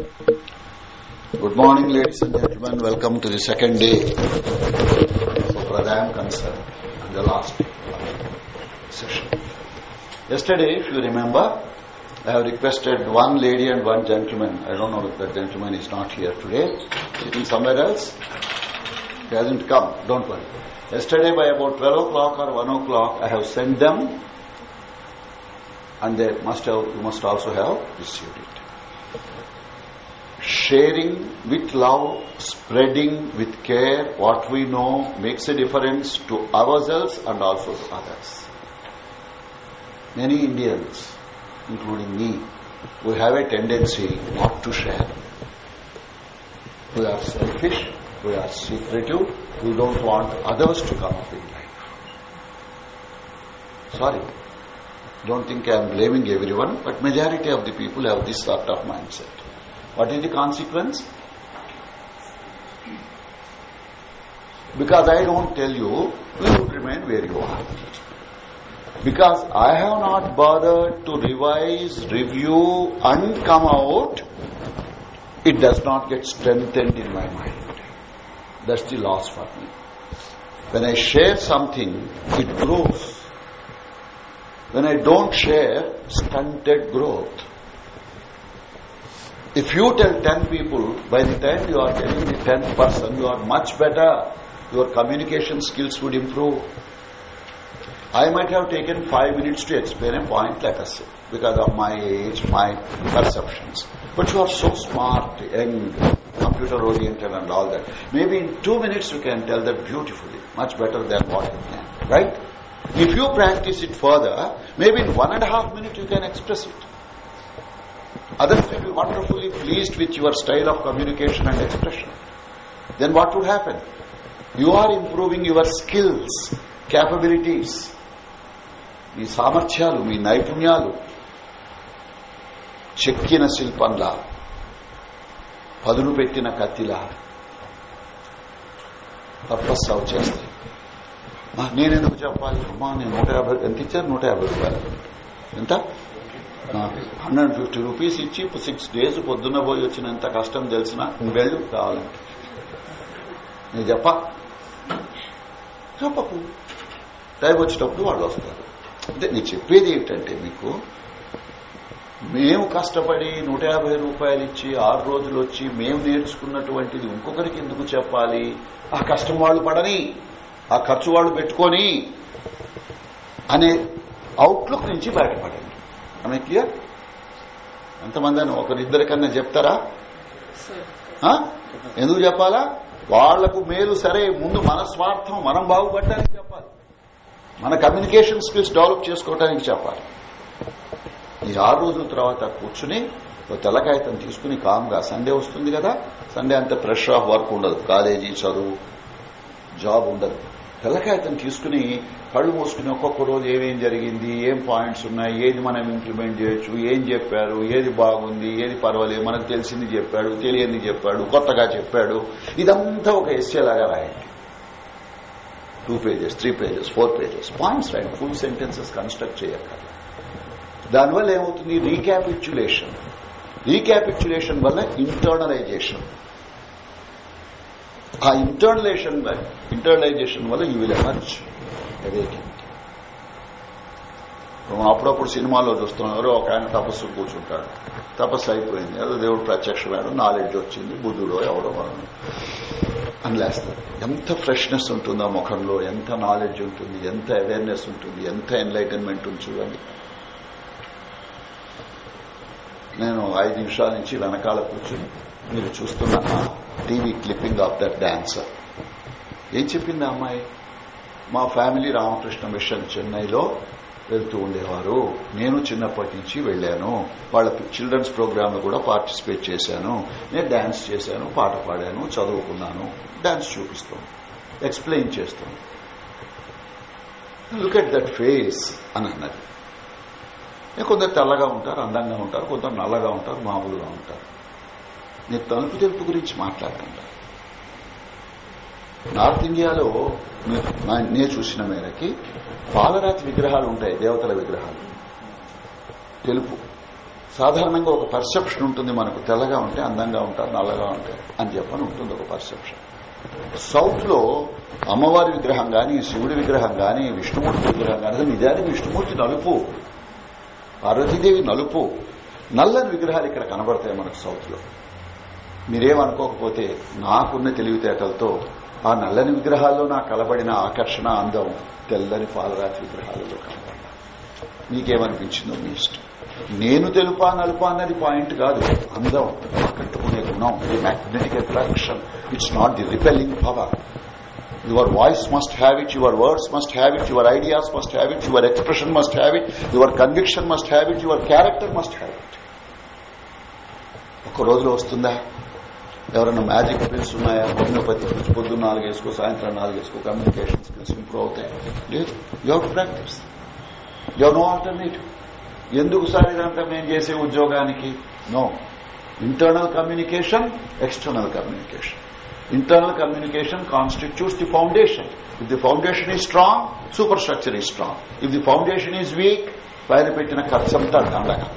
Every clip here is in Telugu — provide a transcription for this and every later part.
Good morning, ladies and gentlemen. Welcome to the second day, so far as concerned, and the last session. Yesterday, if you remember, I have requested one lady and one gentleman. I don't know if that gentleman is not here today. Sitting somewhere else. He hasn't come. Don't worry. Yesterday, by about 12 o'clock or 1 o'clock, I have sent them, and they must have. You must also have received it sharing with love, spreading with care what we know makes a difference to ourselves and also to others. Many Indians, including me, we have a tendency not to share. We are selfish, we are secretive, we don't want others to come up in life. Sorry. Don't think I am blaming everyone, but majority of the people have this sort of mindset. What is the consequence? Because I don't tell you, you remain where you are. Because I have not bothered to revise, review and come out, it does not get strengthened in my mind. That's the loss for me. When I share something, it grows. When I don't share, stunted growth. If you tell 10 people, by the time you are telling the 10th person, you are much better. Your communication skills would improve. I might have taken 5 minutes to explain a point, let us say, because of my age, my perceptions. But you are so smart, young, computer oriented and all that. Maybe in 2 minutes you can tell that beautifully, much better than what you can. Right? If you practice it further, maybe in one and a half minutes you can express it. Others will be wonderfully pleased with your style of communication and expression. Then what would happen? You are improving your skills, capabilities, మీ సామర్థ్యాలు మీ నైపుణ్యాలు చెక్కిన శిల్పంలా పదును పెట్టిన కత్తిలా పర్పస్ సర్వ్ చేస్తాయి నేనెందుకు చెప్పాలి అమ్మా నేను నూట యాభై ఎంత ఇచ్చారు నూట యాభై రూపాయలు ఎంత హండ్రెడ్ ఫిఫ్టీ రూపీస్ ఇచ్చి సిక్స్ డేస్ పొద్దున్న పోయి వచ్చినంత కష్టం తెలిసిన వెళ్ళు కావాలంటే నేను చెప్ప? చెప్పకు. టైం వచ్చేటప్పుడు వాళ్ళు వస్తారు. అంటే నేను చెప్పేది ఏంటంటే మీకు మేము కష్టపడి నూట యాభై రూపాయలు ఇచ్చి ఆరు రోజులు వచ్చి మేము నేర్చుకున్నటువంటిది ఇంకొకరికి ఎందుకు చెప్పాలి? ఆ కష్టం వాళ్ళు పడని ఆ ఖర్చు వాళ్ళు పెట్టుకొని అనే అవుట్లుక్ నుంచి బయటపడండి. ఆమె క్లియర్ ఎంతమంది అని ఒకరిద్దరికన్నా చెప్తారా? ఎందుకు చెప్పాలా? వాళ్ళకు మేలు సరే ముందు మన స్వార్థం మనం బాగుపడటానికి చెప్పాలి. మన కమ్యూనికేషన్ స్కిల్స్ డెవలప్ చేసుకోవటానికి చెప్పాలి. ఈ ఆరు రోజుల తర్వాత కూర్చుని తెల్లకాయతం తీసుకుని కామ్గా సండే వస్తుంది కదా సండే అంత ప్రెషర్ ఆఫ్ వర్క్ ఉండదు. కాలేజీ చదువు జాబ్ ఉండదు. తెల్లకాగితం తీసుకుని కళ్ళు మూసుకుని ఒక్కొక్క రోజు ఏమేం జరిగింది ఏం పాయింట్స్ ఉన్నాయి ఏది మనం ఇంప్లిమెంట్ చేయొచ్చు ఏం చెప్పారు ఏది బాగుంది ఏది పర్వాలేదు మనకు తెలిసింది చెప్పాడు తెలియంది చెప్పాడు కొత్తగా చెప్పాడు. ఇదంతా ఒక ఎస్ఏ లాగా రాయండి. Two pages three pages four pages points రాయండి. ఫుల్ సెంటెన్సెస్ కన్స్ట్రక్ట్ చేయక్కర్లేదు దానివల్ల ఏమవుతుంది? రీక్యాపిచ్యులేషన్ రీక్యాపిచ్యులేషన్ వల్ల ఇంటర్నలైజేషన్ ఆ ఇంటర్నలేషన్ ఇంటర్నలైజేషన్ వల్ల యూ విల్ ఎమర్జ్. అవేకింగ్ అప్పుడప్పుడు సినిమాలో చూస్తున్నారు ఒక ఆయన తపస్సు కూర్చుంటాడు. తపస్సు అయిపోయింది. అదే దేవుడు ప్రత్యక్షమైన నాలెడ్జ్ వచ్చింది బుద్ధుడో ఎవడో మనం అని లేస్తారు ఎంత ఫ్రెష్నెస్ ఉంటుంది ఆ ముఖంలో ఎంత నాలెడ్జ్ ఉంటుంది ఎంత అవేర్నెస్ ఉంటుంది ఎంత ఎన్లైటన్మెంట్ ఉంది చూడండి. నేను ఐదు నిమిషాల నుంచి వెనకాల కూర్చుని మీరు చూస్తున్న TV clipping of that dancer ఏం చెప్పింది అమ్మాయి? మా ఫ్యామిలీ రామకృష్ణ మిషన్ చెన్నైలో వెళ్తూ ఉండేవారు. నేను చిన్నప్పటి నుంచి వెళ్ళాను వాళ్ళ చిల్డ్రన్స్ ప్రోగ్రామ్లో కూడా పార్టిసిపేట్ చేశాను. నేను డాన్స్ చేశాను పాట పాడాను చదువుకున్నాను. డాన్స్ చూపిస్తాను ఎక్స్ప్లెయిన్ చేస్తాను లుక్ ఎట్ దట్ ఫేస్ అని అన్నది. కొందరు తెల్లగా ఉంటారు అందంగా ఉంటారు కొందరు నల్లగా ఉంటారు మామూలుగా ఉంటారు. నేను తలుపు తెలుపు గురించి మాట్లాడకుండా నార్త్ ఇండియాలో నేను చూసిన మేరకి పాలరాతి విగ్రహాలు ఉంటాయి దేవతల విగ్రహాలు. తెలుపు. సాధారణంగా ఒక పర్సెప్షన్ ఉంటుంది మనకు. తెల్లగా ఉంటే అందంగా ఉంటారు నల్లగా ఉంటారు అని చెప్పని ఉంటుంది ఒక పర్సెప్షన్. సౌత్లో అమ్మవారి విగ్రహం గాని శివుడి విగ్రహం గాని విష్ణుమూర్తి విగ్రహం కానీ నిజానికి విష్ణుమూర్తి నలుపు పార్వతీదేవి నలుపు నల్లని విగ్రహాలు ఇక్కడ కనబడతాయి మనకు సౌత్లో మీరేమనుకోకపోతే నాకున్న తెలివితేటలతో ఆ నల్లని విగ్రహాల్లో నాకు కలబడిన ఆకర్షణ అందం తెల్లని పాలరాతి విగ్రహాలలో కనబడ్డా. మీకేమనిపించిందో మీ ఇష్టం. నేను తెలుపా నలుపా అన్నది పాయింట్ కాదు. అందం ఆకట్టుకునే గుణం the magnetic attraction it's not the repelling power your voice must have it your words must have it your ideas must have it your expression must have it your conviction must have it your character must have it ఒక రోజులో వస్తుందా? ఎవరైనా మ్యాజిక్ స్కిల్స్ ఉన్నాయా? హోమియోపతి స్కిల్స్ పొద్దున్న నాలుగు వేసుకో సాయంత్రం నాలుగు వేసుకో కమ్యూనికేషన్ స్కిల్స్ ఇంప్రూవ్ అవుతాయి. లేదు. You practice you no alternative ఎందుకు సార్ ఇదంతా మేము చేసే ఉద్యోగానికి? No internal communication external communication internal communication constitutes the foundation if the foundation is strong superstructure is strong if the foundation is weak పైన పెట్టిన ఖర్చంతా దండగా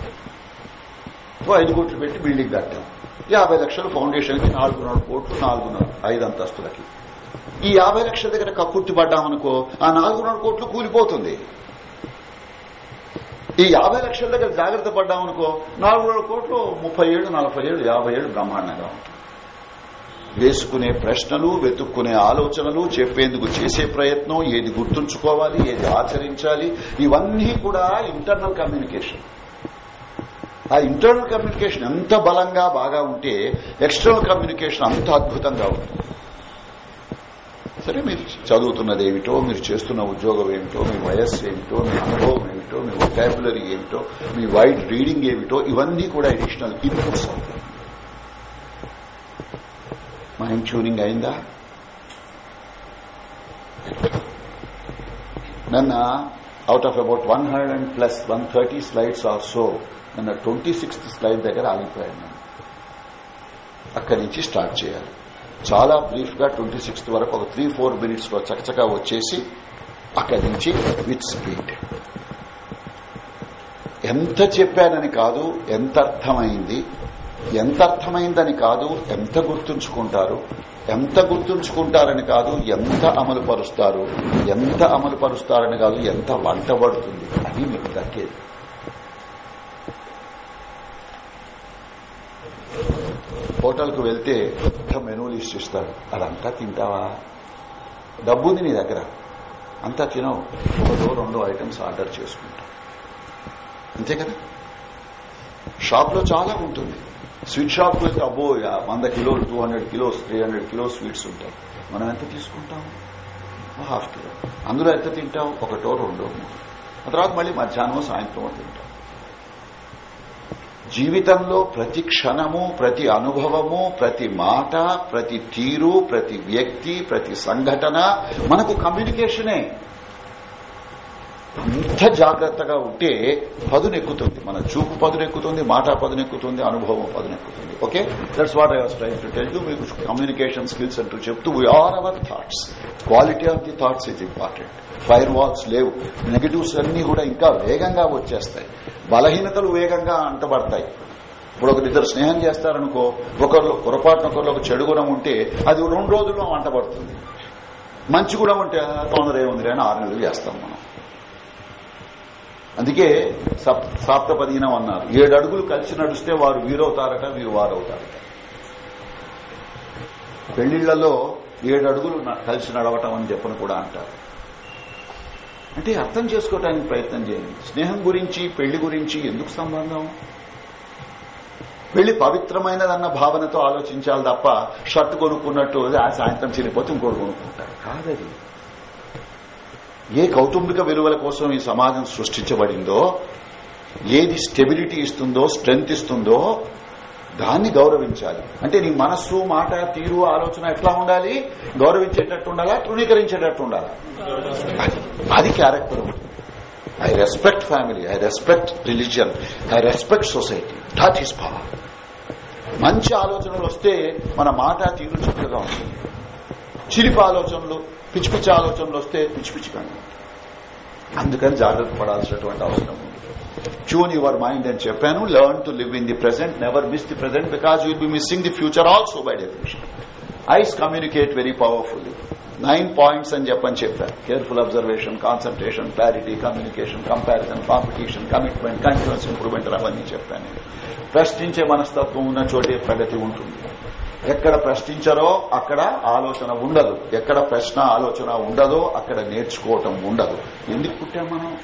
ఐదు కోట్లు పెట్టి బిల్డింగ్ కట్టాం. యాభై లక్షలు ఫౌండేషన్కి నాలుగున్నర కోట్లు నాలుగున్నర ఐదు అంతస్తులకి. ఈ యాభై లక్షల దగ్గర కక్కుర్తిపడ్డామనుకో ఆ నాలుగున్నర కోట్లు కూలిపోతుంది. ఈ యాభై లక్షల దగ్గర జాగ్రత్త పడ్డామనుకో నాలుగున్నర కోట్లు ముప్పై ఏడు నలభై ఏడు యాభై ఏడు బ్రహ్మాండంగా ఉంటుంది వేసుకునే ప్రశ్నలు వెతుక్కునే ఆలోచనలు చెప్పేందుకు చేసే ప్రయత్నం ఏది గుర్తుంచుకోవాలి ఏది ఆచరించాలి ఇవన్నీ కూడా ఇంటర్నల్ కమ్యూనికేషన్ ఆ ఇంటర్నల్ కమ్యూనికేషన్ ఎంత బలంగా బాగా ఉంటే ఎక్స్టర్నల్ కమ్యూనికేషన్ అంత అద్భుతంగా ఉంటుంది. సరే మీరు చదువుతున్నది ఏమిటో మీరు చేస్తున్న ఉద్యోగం ఏమిటో మీ వయస్సు ఏమిటో మీ అనుభవం ఏమిటో మీ వొకాబులరీ ఏమిటో మీ వైడ్ రీడింగ్ ఏమిటో ఇవన్నీ కూడా అడిషనల్ ఇన్పుట్స్ అవుతాయి. మైండ్ ట్యూనింగ్ అయిందా? నన్న out of about one hundred and plus one thirty slides or so నిన్న ట్వంటీ సిక్స్త్ స్లైడ్ దగ్గర ఆగిపోయాను నేను అక్కడి నుంచి స్టార్ట్ చేయాలి. చాలా బ్రీఫ్గా ట్వంటీ సిక్స్త్ వరకు ఒక త్రీ ఫోర్ మినిట్స్లో చకచకా వచ్చేసి అక్కడి నుంచి విత్ స్పీడ్. ఎంత చెప్పానని కాదు ఎంత అర్థమైంది ఎంత అర్థమైందని కాదు ఎంత గుర్తుంచుకుంటారు ఎంత గుర్తుంచుకుంటారని కాదు ఎంత అమలు పరుస్తారు ఎంత అమలు పరుస్తారని కాదు ఎంత వంట పడుతుంది అని మీకు దక్కేది. హోటల్కు వెళ్తే పెద్ద మెనూ లిస్ట్ ఇస్తాడు అదంతా తింటావా? డబ్బు ఉంది నీ దగ్గర. అంతా తినవు. ఒకటో రెండో ఐటమ్స్ ఆర్డర్ చేసుకుంటావు అంతే కదా? షాప్లో చాలా ఉంటుంది. స్వీట్ షాప్లో అయితే అబ్బో వంద కిలోలు two hundred kilos three hundred kilo sweets ఉంటాయి. మనం ఎంత తీసుకుంటాం? Half kilo. అందులో ఎంత తింటాం ఒకటో రెండో మూడు. ఆ తర్వాత మళ్ళీ మధ్యాహ్నం సాయంత్రం తింటాం. జీవితంలో ప్రతి క్షణము ప్రతి అనుభవము ప్రతి మాట ప్రతి తీరు ప్రతి వ్యక్తి ప్రతి సంఘటన మనకు కమ్యూనికేషనే అంత జాగ్రత్తగా ఉంటే పదునెక్కుతుంది. మన చూపు పదునెక్కుతుంది మాట పదునెక్కుతుంది అనుభవం పదునెక్కుతుంది. Okay? That's what I was try to tell you మీకు కమ్యూనికేషన్ స్కిల్స్ అంటూ చెప్తూ we are our thoughts quality of the thoughts is important fire walls లేవు. నెగటివ్స్ అన్ని కూడా ఇంకా వేగంగా వచ్చేస్తాయి. బలహీనతలు వేగంగా అంటబడతాయి. ఇప్పుడు ఒకరిద్దరు ఇద్దరు స్నేహం చేస్తారనుకో ఒకరు పొరపాటున ఒకరిలో ఒక చెడు గుణం ఉంటే అది రెండు రోజుల్లో అంటబడుతుంది. మంచి గుణం ఉంటే తొందర ఏముంది అని ఆరు నెలలు చేస్తాం మనం. అందుకే సాప్తపదీనం అన్నారు. ఏడు అడుగులు కలిసి నడిస్తే వారు వీరవుతారట వీరు వారవుతారట. పెళ్ళిళ్ళలో ఏడు అడుగులు కలిసి నడవటం అని చెప్పని కూడా అంటారు. అంటే అర్థం చేసుకోవటానికి ప్రయత్నం చేయండి. స్నేహం గురించి పెళ్ళి గురించి ఎందుకు సంబంధం? పెళ్ళి పవిత్రమైనదన్న భావనతో ఆలోచించాలి తప్ప షర్ట్ కొనుక్కున్నట్టు ఆ సాయంత్రం చిరిపోతే ఇంకోటి కొనుక్కుంటారు. కాదది. ఏ కౌటుంబిక విలువల కోసం ఈ సమాజం సృష్టించబడిందో ఏది స్టెబిలిటీ ఇస్తుందో స్ట్రెంగ్త్ ఇస్తుందో దాన్ని గౌరవించాలి. అంటే నీ మనస్సు మాట తీరు ఆలోచన ఎట్లా ఉండాలి? గౌరవించేటట్టు ఉండాలా? తృణీకరించేటట్టు ఉండాలా? అది character I respect family I respect religion I respect society that is power మంచి ఆలోచనలు వస్తే మన మాట తీరు చక్కగా ఉంటుంది. చిలిపి ఆలోచనలు పిచ్చి పిచ్చి ఆలోచనలు వస్తే పిచ్చి పిచ్చిగా అందుకని జాగ్రత్త పడాల్సినటువంటి అవసరం ఉంది. ట్యూన్ యువర్ మైండ్ అని చెప్పాను learn to live in the present never miss the present because you'll be missing the future also by definition eyes communicate very powerfully nine points అని చెప్పని చెప్పారు careful observation concentration clarity communication comparison competition commitment continuous improvement అవన్నీ చెప్పాను ప్రశ్నించే మనస్తత్వం ఉన్న చోటే ప్రగతి ఉంటుంది. ఎక్కడ ప్రశ్నించరో అక్కడ ఆలోచన ఉండదు. ఎక్కడ ప్రశ్న ఆలోచన ఉండదో అక్కడ నేర్చుకోవటం ఉండదు. ఎందుకు పుట్టాం మనం?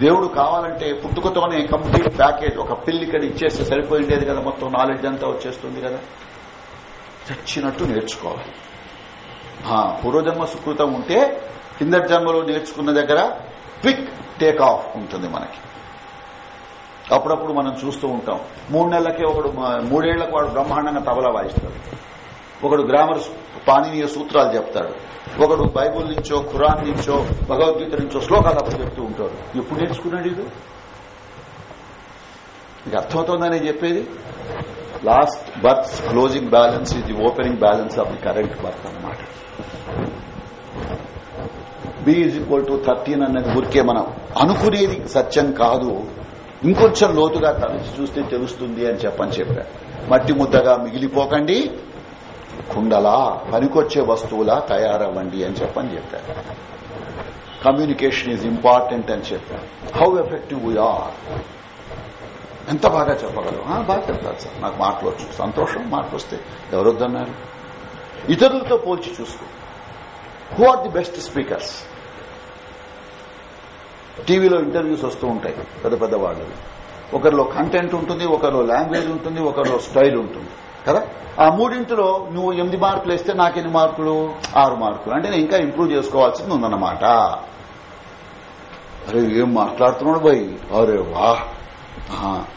దేవుడు కావాలంటే పుట్టుకతోనే కంప్లీట్ ప్యాకేజ్ ఒక పిల్లి ఇక్కడ ఇచ్చేస్తే సరిపోయిండేది కదా మొత్తం నాలెడ్జ్ అంతా వచ్చేస్తుంది కదా. చచ్చినట్టు నేర్చుకోవాలి. పూర్వజన్మ సుకృతం ఉంటే కింద జన్మలో నేర్చుకున్న దగ్గర క్విక్ టేక్ ఆఫ్ ఉంటుంది మనకి. అప్పుడప్పుడు మనం చూస్తూ ఉంటాం. మూడు నెలలకే ఒకడు మూడేళ్ళకు వాడు బ్రహ్మాండంగా తబలా వాయిస్తాడు. ఒకడు గ్రామర్ పానీయ సూత్రాలు చెప్తాడు. ఒకడు బైబుల్ నుంచో ఖురాన్ నుంచో భగవద్గీత నుంచో శ్లోకాలు అప్పుడు చెప్తూ ఉంటాడు. ఎప్పుడు నేర్చుకున్నాడు ఇది మీకు అర్థమవుతుందని చెప్పేది? లాస్ట్ బర్త్ క్లోజింగ్ బ్యాలెన్స్ ఇది opening balance of the current birth అనమాట B is equal to thirteen అనేది ఊరికే మనం అనుకునేది సత్యం కాదు. ఇంకొంచెం లోతుగా తలచి చూస్తే తెలుస్తుంది అని చెప్పని చెప్పారు మట్టి ముద్దగా మిగిలిపోకండి. కుండలా పనికొచ్చే వస్తువులా తయారవ్వండి అని చెప్పని చెప్పారు కమ్యూనికేషన్ ఈజ్ ఇంపార్టెంట్ అని చెప్పారు హౌ ఎఫెక్టివ్ వీఆర్ ఎంత బాగా చెప్పగలరు బాగా చెప్తారు సార్. నాకు మాటలు వచ్చు. సంతోషం మాటలు వస్తే ఎవరొద్దన్నారు? ఇతరులతో పోల్చి చూసుకో. Who are the best speakers టీవీలో ఇంటర్వ్యూస్ వస్తూ ఉంటాయి పెద్ద పెద్ద వాళ్ళు ఒకరిలో కంటెంట్ ఉంటుంది ఒకరిలో లాంగ్వేజ్ ఉంటుంది ఒకరిలో స్టైల్ ఉంటుంది కదా? ఆ మూడింటిలో నువ్వు ఎనిమిది మార్కులు వేస్తే నాకు ఎన్ని మార్కులు? ఆరు మార్కులు. అంటే నేను ఇంకా ఇంప్రూవ్ చేసుకోవాల్సింది ఉందన్నమాట. అరే ఏం మాట్లాడుతున్నాడు బాయ్ అరే వా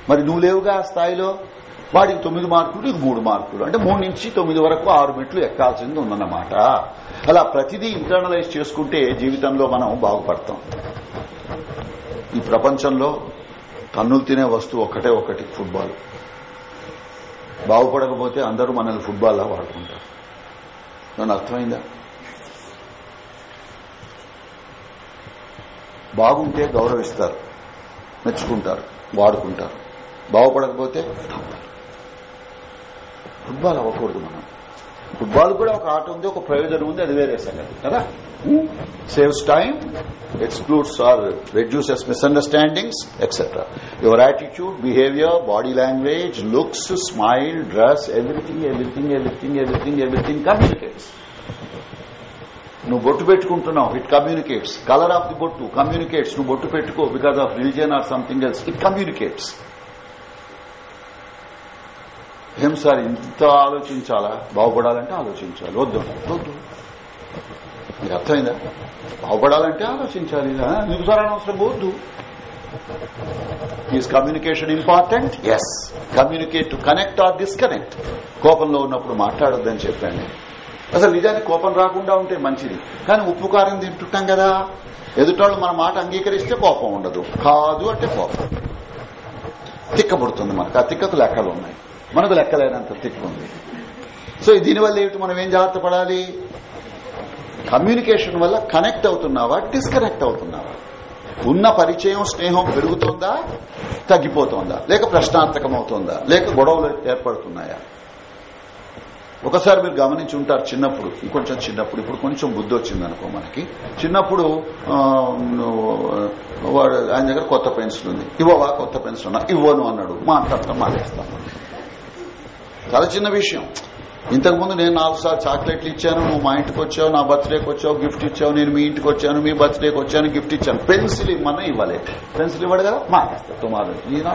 మరి నువ్వు లేవుగా ఆ స్థాయిలో? వాడికి తొమ్మిది మార్కులు నీకు మూడు మార్కులు. అంటే మూడు నుంచి తొమ్మిది వరకు ఆరు మెట్లు ఎక్కాల్సింది ఉందన్నమాట. అలా ప్రతిదీ ఇంటర్నలైజ్ చేసుకుంటే జీవితంలో మనం బాగుపడతాం. ఈ ప్రపంచంలో కన్నులు తినే వస్తువు ఒకటే ఒకటి ఫుట్బాల్ బాగుపడకపోతే అందరూ మనల్ని ఫుట్బాల్లా వాడుకుంటారు. నన్ను అర్థమైందా? బాగుంటే గౌరవిస్తారు మెచ్చుకుంటారు వాడుకుంటారు. బాగుపడకపోతే ఫుట్బాల్ అవ్వకూడదు మనం. ఫుట్బాల్ కూడా ఒక ఆట ఉంది ఒక ప్రయోజనం ఉంది అది వేరే సంగతి కదా? Saves time excludes or reduces misunderstandings etcetera your attitude behaviour body language looks smile dress everything everything everything everything everything communicates నువ్వు బొట్టు పెట్టుకుంటున్నావు it communicates colour of the బొట్టు కమ్యూనికేట్స్ నువ్వు బొట్టు పెట్టుకో because of religion or something else it communicates ఏం సార్ ఇంత ఆలోచించాలా? బాగుపడాలంటే ఆలోచించాలి. వద్దు. వద్దు. మీకు అర్థమైందా? బాగుపడాలంటే ఆలోచించాలి. నీకు సార్ అనవసరం. వద్దు. Is communication important yes communicate to connect or disconnect కోపంలో ఉన్నప్పుడు మాట్లాడొద్దని చెప్పాను. అసలు నిజానికి కోపం రాకుండా ఉంటే మంచిది. కానీ ఉప్పు కారం తింటుంటాం కదా. ఎదుటోళ్ళు మన మాట అంగీకరిస్తే కోపం ఉండదు. కాదు అంటే కోపం. తిక్కబడుతుంది మనకు. ఆ తిక్కకు లెక్కలు ఉన్నాయి. మనకు లెక్కలేనంత తిక్కు ఉంది. సో దీనివల్ల ఏమిటి మనం ఏం జాగ్రత్త పడాలి? కమ్యూనికేషన్ వల్ల కనెక్ట్ అవుతున్నావా? డిస్కనెక్ట్ అవుతున్నావా? ఉన్న పరిచయం స్నేహం పెరుగుతోందా? తగ్గిపోతోందా? లేక ప్రశ్నార్థకం అవుతోందా లేక గొడవలు ఏర్పడుతున్నాయా? ఒకసారి మీరు గమనించి ఉంటారు చిన్నప్పుడు. ఇంకొంచెం చిన్నప్పుడు. ఇప్పుడు కొంచెం బుద్ధి వచ్చింది అనుకో మనకి. చిన్నప్పుడు వాడు ఆయన దగ్గర కొత్త పెన్సిల్ ఉంది. ఇవ్వవా? కొత్త పెన్సిల్ ఉన్నా. ఇవ్వను అన్నాడు. మాట్లాడతాం మానేస్తాం చాలా చిన్న విషయం. ఇంతకుముందు నేను నాలుగు సార్లు చాక్లెట్లు ఇచ్చాను నువ్వు మా ఇంటికి వచ్చావు నా బర్త్డేకి వచ్చావు గిఫ్ట్ ఇచ్చావు నేను మీ ఇంటికి వచ్చాను మీ బర్త్డేకి వచ్చాను గిఫ్ట్ ఇచ్చాను. పెన్సిల్ ఇవ్వమని ఇవ్వలే. పెన్సిల్ ఇవ్వడు కదా? మానేస్తా టుమారో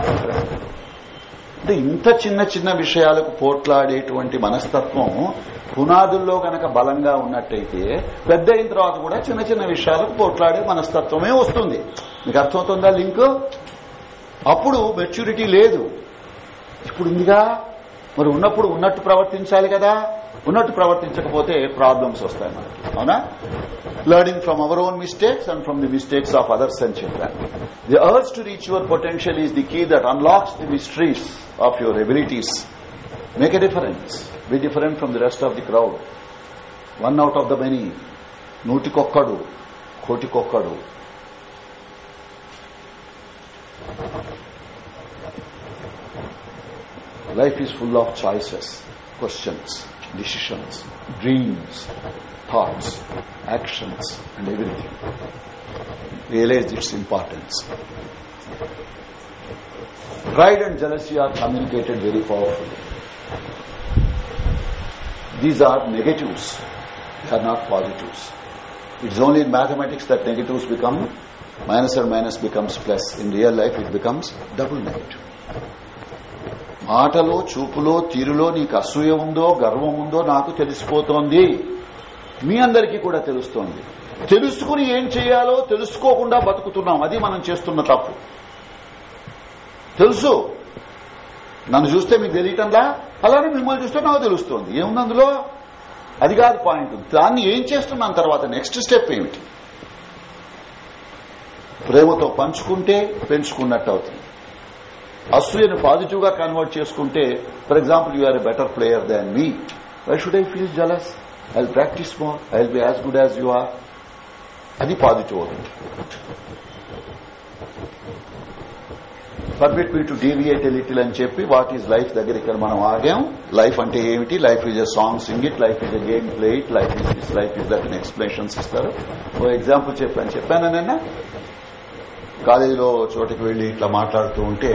అంటే ఇంత చిన్న చిన్న విషయాలకు పోట్లాడేటువంటి మనస్తత్వం పునాదుల్లో గనక బలంగా ఉన్నట్టయితే పెద్ద అయిన తర్వాత కూడా చిన్న చిన్న విషయాలకు పోట్లాడే మనస్తత్వమే వస్తుంది. మీకు అర్థమవుతుందా లింక్? అప్పుడు మెచ్యూరిటీ లేదు. ఇప్పుడు ఉందిగా? మరి ఉన్నప్పుడు ఉన్నట్టు ప్రవర్తించాలి కదా. ఉన్నట్టు ప్రవర్తించకపోతే ప్రాబ్లమ్స్ వస్తాయి మనకి. అవునా? Learning from our own mistakes and from the mistakes of others అని చెప్పాను the urge to reach your potential is the key that unlocks the mysteries of your abilities make a difference be different from the rest of the crowd one out of the many నూటికొక్కడు కోటికొక్కడు. Life is full of choices, questions, decisions, dreams, thoughts, actions, and everything. Realize its importance. Pride and jealousy are communicated very powerfully. These are negatives, they are not positives. It's only in mathematics that negatives become minus or minus becomes plus. In real life, it becomes double negative. మాటలో చూపులో తీరులో నీకు అసూయ ఉందో గర్వం ఉందో నాకు తెలిసిపోతోంది. మీ అందరికీ కూడా తెలుస్తోంది. తెలుసుకుని ఏం చేయాలో తెలుసుకోకుండా బతుకుతున్నాం. అది మనం చేస్తున్న తప్పు. తెలుసు. నన్ను చూస్తే మీకు తెలియటంలా? అలానే మిమ్మల్ని చూస్తే నాకు తెలుస్తోంది. ఏముంది అందులో? అది కాదు పాయింట్. దాన్ని ఏం చేస్తున్నాను తర్వాత? నెక్స్ట్ స్టెప్ ఏమిటి? ప్రేమతో పంచుకుంటే పెంచుకున్నట్టు అవుతుంది. అసూయను పాజిటివ్గా కన్వర్ట్ చేసుకుంటే for example you are a better player than me why should I feel jealous I practice more I will be as good as you are అది పాజిటివ్ అవుతుంది. Permit me to deviate little అని చెప్పి వాట్ ఈజ్ లైఫ్ దగ్గర ఇక్కడ మనం ఆగాం. లైఫ్ అంటే ఏమిటి? Life is a song sing it life is a game play it life is this life is that explanations ఇస్తారు. ఓ ఎగ్జాంపుల్ చెప్పాను. చెప్పాను నిన్న కాలేజీలో చోటకి వెళ్ళి ఇట్లా మాట్లాడుతూ ఉంటే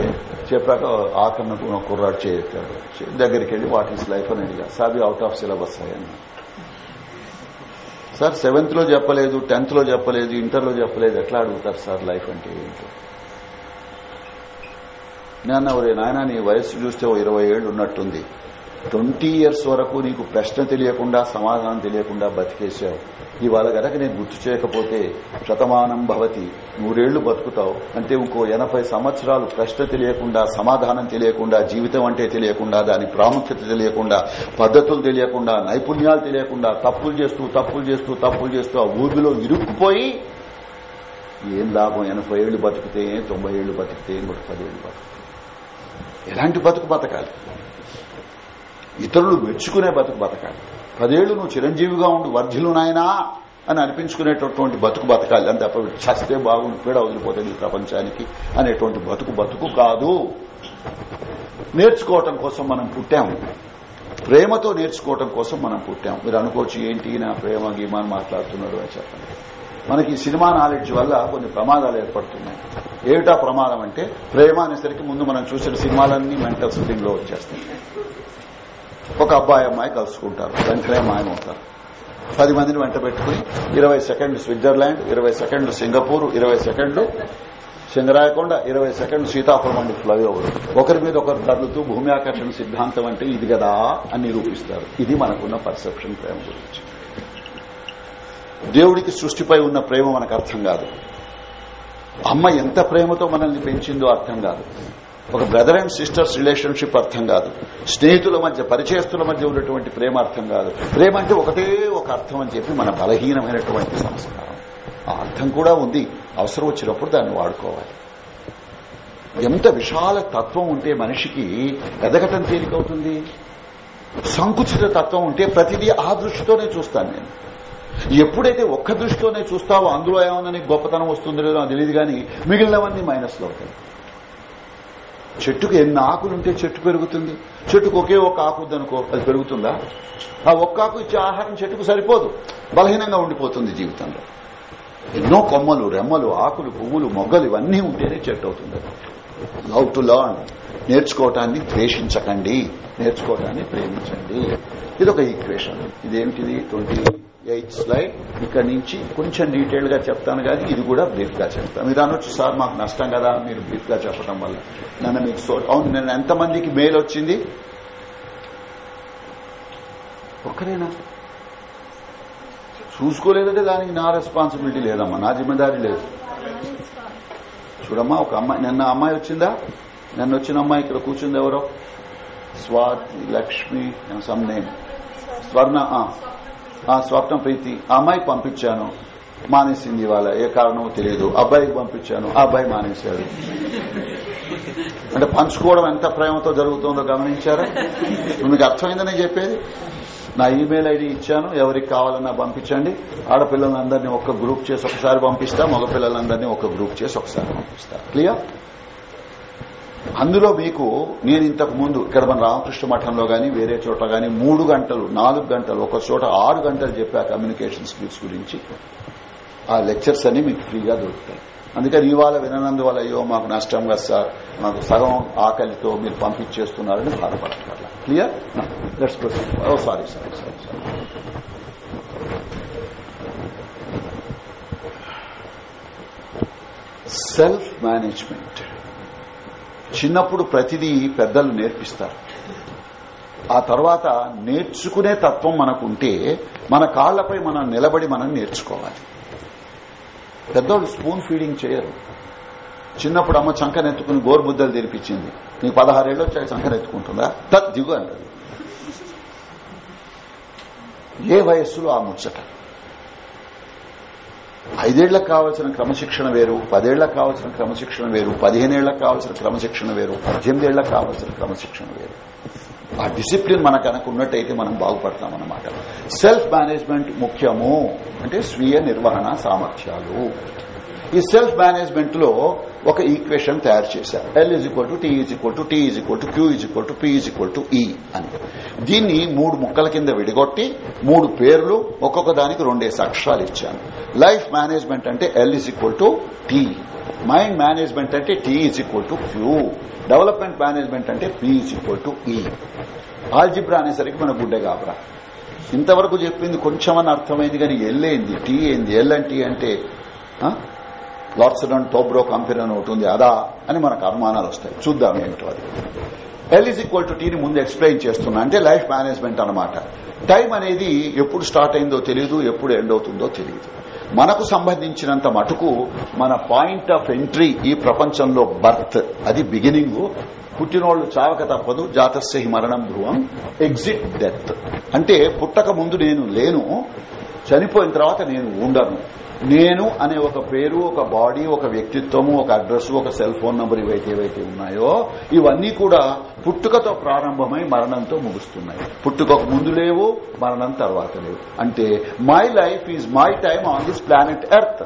చెప్పాక ఆఖరణకు కుర్రాడు చేయెత్తాడు దగ్గరికి వెళ్ళి వాట్ ఈస్ లైఫ్ అని అడిగా సాబి అవుట్ ఆఫ్ సిలబస్ అయ్యాను సార్ సెవెంత్లో చెప్పలేదు టెన్త్లో చెప్పలేదు ఇంటర్లో చెప్పలేదు. ఎట్లా అడుగుతారు సార్ లైఫ్ అంటే ఏంటో? నేను ఒరే నాయన నీ వయస్సు చూస్తే ఓ ఇరవై ఏళ్ళు ఉన్నట్టుంది. ట్వంటీ ఇయర్స్ వరకు నీకు ప్రశ్న తెలియకుండా సమాధానం తెలియకుండా బతికేశావు. ఇవాళ గనక నేను గుర్తు చేయకపోతే శతమానం భవతి నూరేళ్ళు బతుకుతావు. అంటే ఇంకో ఎనభై సంవత్సరాలు ప్రశ్న తెలియకుండా సమాధానం తెలియకుండా జీవితం అంటే తెలియకుండా దాని ప్రాముఖ్యత తెలియకుండా పద్ధతులు తెలియకుండా నైపుణ్యాలు తెలియకుండా తప్పులు చేస్తూ తప్పులు చేస్తూ తప్పులు చేస్తూ ఆ ఊబిలో ఇరుక్కుపోయి ఏం లాభం? ఎనభై ఏళ్ళు బతికితే తొంభై ఏళ్ళు బతికితే నూట పదేళ్ళు బతుకుతాయి ఎలాంటి బతుకు బతకాలి? ఇతరులు మెచ్చుకునే బతుకు బతకాలి. పదేళ్ళు నువ్వు చిరంజీవిగా ఉండి వర్ధిలు నాయనా అని అనిపించుకునేటటువంటి బతుకు బతకాలి. అని అప్పుడు చస్తే బాగుండి పీడ వదిలిపోతుంది ప్రపంచానికి అనేటువంటి బతుకు బతుకు కాదు. నేర్చుకోవటం కోసం మనం పుట్టాము. ప్రేమతో నేర్చుకోవటం కోసం మనం పుట్టాం మీరు అనుకోవచ్చు ఏంటి నా ప్రేమ గీమాని మాట్లాడుతున్నాడు అని చెప్పండి. మనకి సినిమా నాలెడ్జ్ వల్ల కొన్ని ప్రమాదాలు ఏర్పడుతున్నాయి. ఏమిటా ప్రమాదం అంటే ప్రేమ అనేసరికి ముందు మనం చూసిన సినిమాలన్నీ మెంటల్ స్ప్రింగ్లో వచ్చేస్తాయి. ఒక అబ్బాయి అమ్మాయి కలుసుకుంటారు. వెంటనే మాయమవుతారు. పది మందిని వెంట పెట్టుకుని ఇరవై సెకండ్లు స్విట్జర్లాండ్ ఇరవై సెకండ్లు సింగపూర్ ఇరవై సెకండ్లు సింగరాయకొండ ఇరవై సెకండ్లు సీతాపురం అండి ఫ్లైఓవర్. ఒకరి మీద ఒకరు తరులుతూ భూమి ఆకర్షణ సిద్ధాంతం అంటే ఇది కదా అని నిరూపిస్తారు. ఇది మనకున్న పర్సెప్షన్ ప్రేమ గురించి. దేవుడికి సృష్టిపై ఉన్న ప్రేమ మనకు అర్థం కాదు. అమ్మ ఎంత ప్రేమతో మనల్ని పెంచిందో అర్థం కాదు. ఒక బ్రదర్ అండ్ సిస్టర్స్ రిలేషన్షిప్ అర్థం కాదు. స్నేహితుల మధ్య పరిచయస్తుల మధ్య ఉన్నటువంటి ప్రేమ అర్థం కాదు. ప్రేమ అంటే ఒకటే ఒక అర్థం అని చెప్పి మన బలహీనమైనటువంటి సంస్కారం. ఆ అర్థం కూడా ఉంది. అవసరం వచ్చినప్పుడు దాన్ని వాడుకోవాలి. ఎంత విశాల తత్వం ఉంటే మనిషికి ఎదగటం తేలికవుతుంది? సంకుచిత తత్వం ఉంటే ప్రతిదీ ఆ దృష్టితోనే చూస్తాను నేను. ఎప్పుడైతే ఒక్క దృష్టితోనే చూస్తావో అందులో ఏమన్నా గొప్పతనం వస్తుందో లేదో తెలియదు కానీ మిగిలినవన్నీ మైనస్లో అవుతాయి చెట్టుకు ఎన్ని ఆకులుంటే చెట్టు పెరుగుతుంది. చెట్టుకు ఒకే ఒక ఆకు ఉందనుకో అది పెరుగుతుందా? ఆ ఒక్క ఆకు ఇచ్చే ఆహారం చెట్టుకు సరిపోదు. బలహీనంగా ఉండిపోతుంది జీవితంలో. ఎన్నో కొమ్మలు రెమ్మలు ఆకులు పువ్వులు మొగ్గలు ఇవన్నీ ఉంటేనే చెట్టు అవుతుంది. లవ్ టు లర్న్ నేర్చుకోవటాన్ని ద్వేషించకండి. నేర్చుకోవటాన్ని ప్రేమించండి. ఇది ఒక ఈక్వేషన్ ఇదేమిటిది? ట్వంటీ ఎయిత్ స్లైడ్ ఇక్కడ నుంచి కొంచెం డీటెయిల్గా చెప్తాను కానీ ఇది కూడా బ్రీఫ్గా చెప్తాను. ఇది అనొచ్చు సార్ మాకు నష్టం కదా మీరు బ్రీఫ్గా చెప్పడం వల్ల. నన్ను మీకు సో అవును నేను ఎంతమందికి మెయిల్ వచ్చింది? ఒక్కరేనా? చూసుకోలేదంటే దానికి నా రెస్పాన్సిబిలిటీ లేదమ్మా నా జిమ్మదారీ లేదు. చూడమ్మా ఒక అమ్మాయి నిన్న అమ్మాయి వచ్చిందా? నిన్న వచ్చిన అమ్మాయి ఇక్కడ కూర్చుంది ఎవరో? స్వాతి లక్ష్మి సమ్ నేమ్ స్వర్ణ ఆ స్వప్న ప్రీతి ఆ అమ్మాయికి పంపించాను. మానేసింది ఇవాళ. ఏ కారణమో తెలియదు. అబ్బాయికి పంపించాను. ఆ అబ్బాయి మానేశాడు. అంటే పంచుకోవడం ఎంత ప్రేమతో జరుగుతుందో గమనించారా? మీకు అర్థమైందని చెప్పేది? నా ఈమెయిల్ ఐడి ఇచ్చాను. ఎవరికి కావాలన్నా పంపించండి. ఆడపిల్లలందరినీ ఒక గ్రూప్ చేసి ఒకసారి పంపిస్తా. మగపిల్లలందరినీ ఒక గ్రూప్ చేసి ఒకసారి పంపిస్తా. క్లియర్? అందులో మీకు నేను ఇంతకు ముందు ఇక్కడ మన రామకృష్ణ మఠంలో గాని వేరే చోట గాని మూడు గంటలు నాలుగు గంటలు ఒక చోట ఆరు గంటలు చెప్పా కమ్యూనికేషన్ స్కిల్స్ గురించి ఆ లెక్చర్స్ అన్ని మీకు ఫ్రీగా దొరుకుతాయి. అందుకని ఇవాళ వినందువల్ల అయ్యో మాకు నష్టం కదా సార్ మాకు సగం ఆకలితో మీరు పంపించేస్తున్నారని బాధపడతారు clear let's proceed oh sorry sorry sorry sorry self management చిన్నప్పుడు ప్రతిదీ పెద్దలు నేర్పిస్తారు. ఆ తర్వాత నేర్చుకునే తత్వం మనకుంటే మన కాళ్ళపై మనం నిలబడి మనం నేర్చుకోవాలి. పెద్దోళ్ళు స్పూన్ ఫీడింగ్ చేయరు. చిన్నప్పుడు అమ్మ చంకనెత్తుకుని గోరుబుద్దలు తెరిపించింది. నీకు పదహారేళ్ళు వచ్చాక చంకనెత్తుకుంటుందా? తత్ దిగు అంటారు ఏ వయస్సులో ఆ ముచ్చట? ఐదేళ్ళకు కావాల్సిన క్రమశిక్షణ వేరు పదేళ్ళకు కావాల్సిన క్రమశిక్షణ వేరు పదిహేనేళ్ళకు కావాల్సిన క్రమశిక్షణ వేరు పద్దెనిమిదేళ్ళకు కావాల్సిన క్రమశిక్షణ వేరు. ఆ డిసిప్లిన్ మనకు కనుక ఉన్నట్టయితే మనం బాగుపడతాం అన్నమాట. సెల్ఫ్ మేనేజ్మెంట్ ముఖ్యము. అంటే స్వీయ నిర్వహణ సామర్థ్యాలు. ఈ సెల్ఫ్ మేనేజ్మెంట్లో ఒక ఈక్వేషన్ తయారు చేశారు. L is equal to T is equal to T is equal to Q is equal to P is equal to E అని. దీన్ని మూడు ముక్కల కింద విడగొట్టి మూడు పేర్లు ఒక్కొక్క దానికి రెండేసి అక్షరాలు ఇచ్చాను. లైఫ్ మేనేజ్మెంట్ అంటే L is equal to T mind management అంటే T is equal to Q development management అంటే P is equal to E algebra అనేసరికి మన గుడ్డే కాబరా ఇంతవరకు చెప్పింది కొంచెం అని అర్థమైంది కానీ ఎల్ ఏంది? టీ ఏంది? ఎల్ అంటే అంటే లార్సన్ టోబ్రో కంపెనీ అని ఒకటి ఉంది. అదా అని మనకు అనుమానాలు వస్తాయి. చూద్దాం ఏంటో అది. ఎల్ ఈజ్ ఈక్వల్ టు టీని ముందు ఎక్స్ప్లెయిన్ చేస్తున్నా. అంటే లైఫ్ మేనేజ్మెంట్ అనమాట టైం అనేది ఎప్పుడు స్టార్ట్ అయిందో తెలియదు ఎప్పుడు ఎండ్ అవుతుందో తెలియదు మనకు సంబంధించినంత మటుకు మన పాయింట్ ఆఫ్ ఎంట్రీ ఈ ప్రపంచంలో బర్త్ అది బిగినింగ్ పుట్టినోళ్ళు చావక తప్పదు. జాతస్య మరణం ధ్రువం. ఎగ్జిట్ డెత్ అంటే పుట్టక ముందు నేను లేను చనిపోయిన తర్వాత నేను ఉండను. నేను అనే ఒక పేరు ఒక బాడీ ఒక వ్యక్తిత్వము ఒక అడ్రస్ ఒక సెల్ ఫోన్ నంబర్ ఇవైతే ఏవైతే ఉన్నాయో ఇవన్నీ కూడా పుట్టుకతో ప్రారంభమై మరణంతో ముగుస్తున్నాయి. పుట్టుకకు ముందు లేవు మరణం తర్వాత లేవు. అంటే my life is my time on this planet earth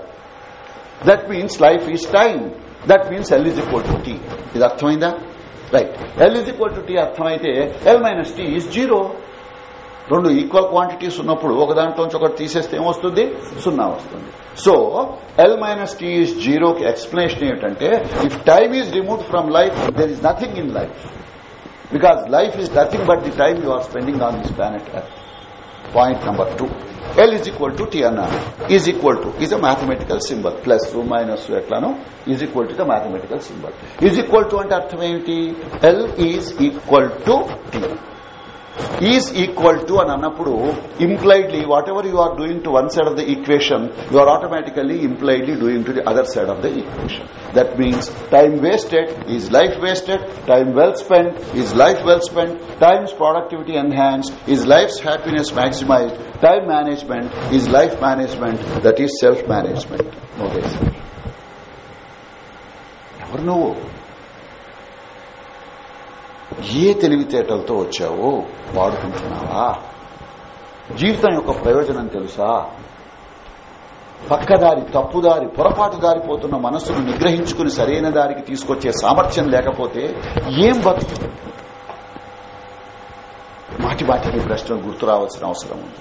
that means life is time that means L is equal to T ఇది అర్థమైందా? Right L is equal to T అర్థమైతే L minus T is zero రెండు ఈక్వల్ క్వాంటిటీస్ ఉన్నప్పుడు ఒక దాంట్లోంచి ఒకటి తీసేస్తే ఏమొస్తుంది? సున్నా వస్తుంది. So L minus T is జీరోకి ఎక్స్ప్లెనేషన్ ఏంటంటే if time is remove from life there is nothing in life because life is nothing but the time you are spending on this planet earth point number two L is equal to T is equal to is a mathematical symbol plus minus ఎట్లానో? Is equal to the mathematical symbol is equal to అంటే అర్థం ఏమిటి? L is equal to T is equal to అని అన్నప్పుడు impliedly whatever you are doing to one side of the equation you are automatically impliedly doing to the other side of the equation that means time wasted is life wasted time well spend is life well spend times productivity enhance is life's happiness maximized time management is life management that is self management no ఎవరు నువ్వు ఏ తెలివితేటలతో వచ్చావు వాడుకుంటున్నావా? జీవితం యొక్క ప్రయోజనం తెలుసా? పక్కదారి తప్పుదారి పొరపాటు దారిపోతున్న మనస్సును నిగ్రహించుకుని సరైన దారికి తీసుకొచ్చే సామర్థ్యం లేకపోతే ఏం బతుకు? మాటి మాటికి ప్రశ్నలు గుర్తు రావాల్సిన అవసరం ఉంది.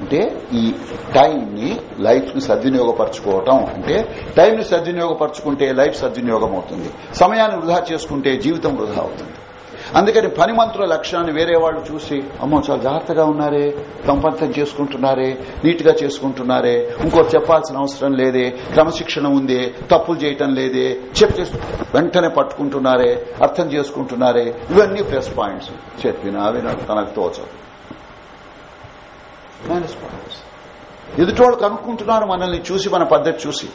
అంటే ఈ టైంని లైఫ్ని సద్వినియోగపరచుకోవటం. అంటే టైంని సద్వినియోగపరచుకుంటే లైఫ్ సద్వినియోగం అవుతుంది సమయాన్ని వృధా చేసుకుంటే జీవితం వృధా అవుతుంది. అందుకని పని మంత్రుల లక్ష్యాన్ని వేరే వాళ్ళు చూసి అమ్మో చాలా జాగ్రత్తగా ఉన్నారే తంపంతం చేసుకుంటున్నారే నీట్గా చేసుకుంటున్నారే ఇంకోటి చెప్పాల్సిన అవసరం లేదే క్రమశిక్షణ ఉందే తప్పులు చేయటం లేదే చెప్తే వెంటనే పట్టుకుంటున్నారే అర్థం చేసుకుంటున్నారే ఇవన్నీ ప్లస్ పాయింట్స్ చెప్పినా వినడు తనకు తోచదు మైనస్ పాయింట్స్ ఎదుటోళ్ళు కనుక్కుంటున్నారు మనల్ని చూసి మన పద్ధతి చూసి.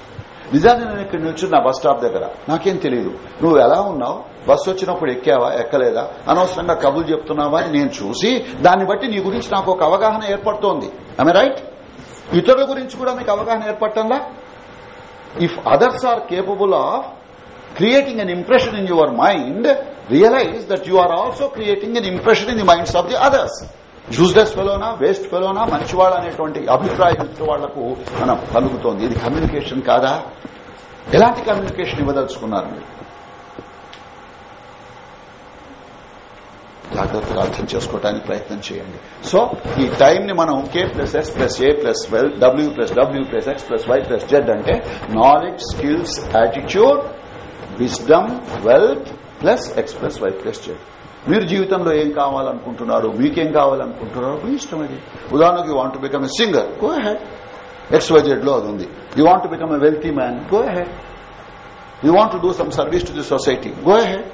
నిజాన్ని నేను ఇక్కడ నిల్చున్నా బస్ స్టాప్ దగ్గర. నాకేం తెలియదు నువ్వు ఎలా ఉన్నావు? బస్సు వచ్చినప్పుడు ఎక్కావా? ఎక్కలేదా? అనవసరంగా కబులు చెప్తున్నావా అని నేను చూసి దాన్ని బట్టి నీ గురించి నాకు ఒక అవగాహన ఏర్పడుతోంది. ఐ రైట్ ఇతరుల గురించి కూడా మీకు అవగాహన ఏర్పడటంలా if others are capable of creating an impression in your mind realize that you are also creating an impression in the minds of the others useless ఫెలోనా waste ఫెలోనా మంచివాళ్ళు అనేటువంటి అభిప్రాయం ఇచ్చే వాళ్ళకు మనం కలుగుతోంది ఇది కమ్యూనికేషన్ కాదా? ఎలాంటి కమ్యూనికేషన్ ఇవ్వదలుచుకున్నారు మీరు? జాగ్రత్తగా అర్థం చేసుకోవడానికి ప్రయత్నం చేయండి. సో ఈ టైం ని మనం K plus S plus A plus well W plus W plus X plus Y plus Z అంటే knowledge skills attitude wisdom wealth plus X plus Y plus Z మీరు జీవితంలో ఏం కావాలనుకుంటున్నారు? మీకేం కావాలనుకుంటున్నారు మీ ఇష్టం అది. ఉదాహరణకు you want become a singer go head X Y జెడ్లో అది ఉంది. You want become a wealthy man go head you want do some service to the society go head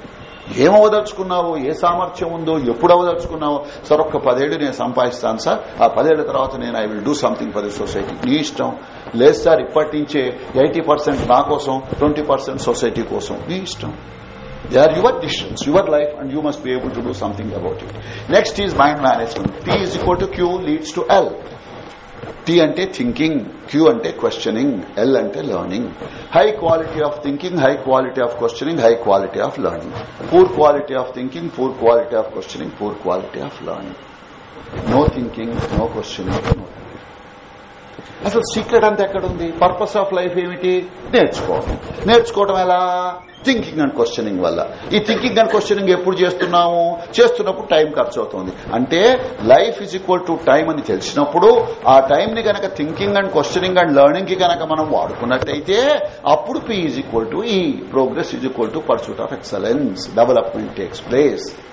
ఏం అవదలుచుకున్నావో? ఏ సామర్థ్యం ఉందో? ఎప్పుడు అవదలుచుకున్నావో? సార్ ఒక్క పదేళ్ళు నేను సంపాదిస్తాను సార్. ఆ పదేళ్ళ తర్వాత నేను I will do something for the society నీ ఇష్టం. లేదు సార్ ఇప్పటి నుంచే ఎయిటీ పర్సెంట్ నా కోసం ట్వంటీ పర్సెంట్ సొసైటీ కోసం. నీ ఇష్టం. They are your decisions your life and you must be able to do something about it next is mind management T is equal to Q leads to L T అంటే థింకింగ్ క్యూ అంటే క్వశ్చనింగ్ ఎల్ అంటే learning high quality of thinking high quality of questioning high quality of learning poor quality of thinking poor quality of questioning poor quality of learning no thinking no questioning no అసలు సీక్రెట్ అంతా ఎక్కడుంది? పర్పస్ ఆఫ్ లైఫ్ ఏమిటి? నేర్చుకోవడం. నేర్చుకోవడం ఎలా? థింకింగ్ అండ్ క్వశ్చనింగ్ వల్ల. ఈ థింకింగ్ అండ్ క్వశ్చనింగ్ ఎప్పుడు చేస్తున్నాము? చేస్తున్నప్పుడు టైం ఖర్చు అవుతుంది. అంటే life is equal to time అని తెలిసినప్పుడు ఆ టైం ని గనక థింకింగ్ అండ్ క్వశ్చనింగ్ అండ్ లెర్నింగ్కి గనక మనం వాడుకున్నట్టయితే అప్పుడు P is equal to E progress is equal to pursuit of excellence development takes place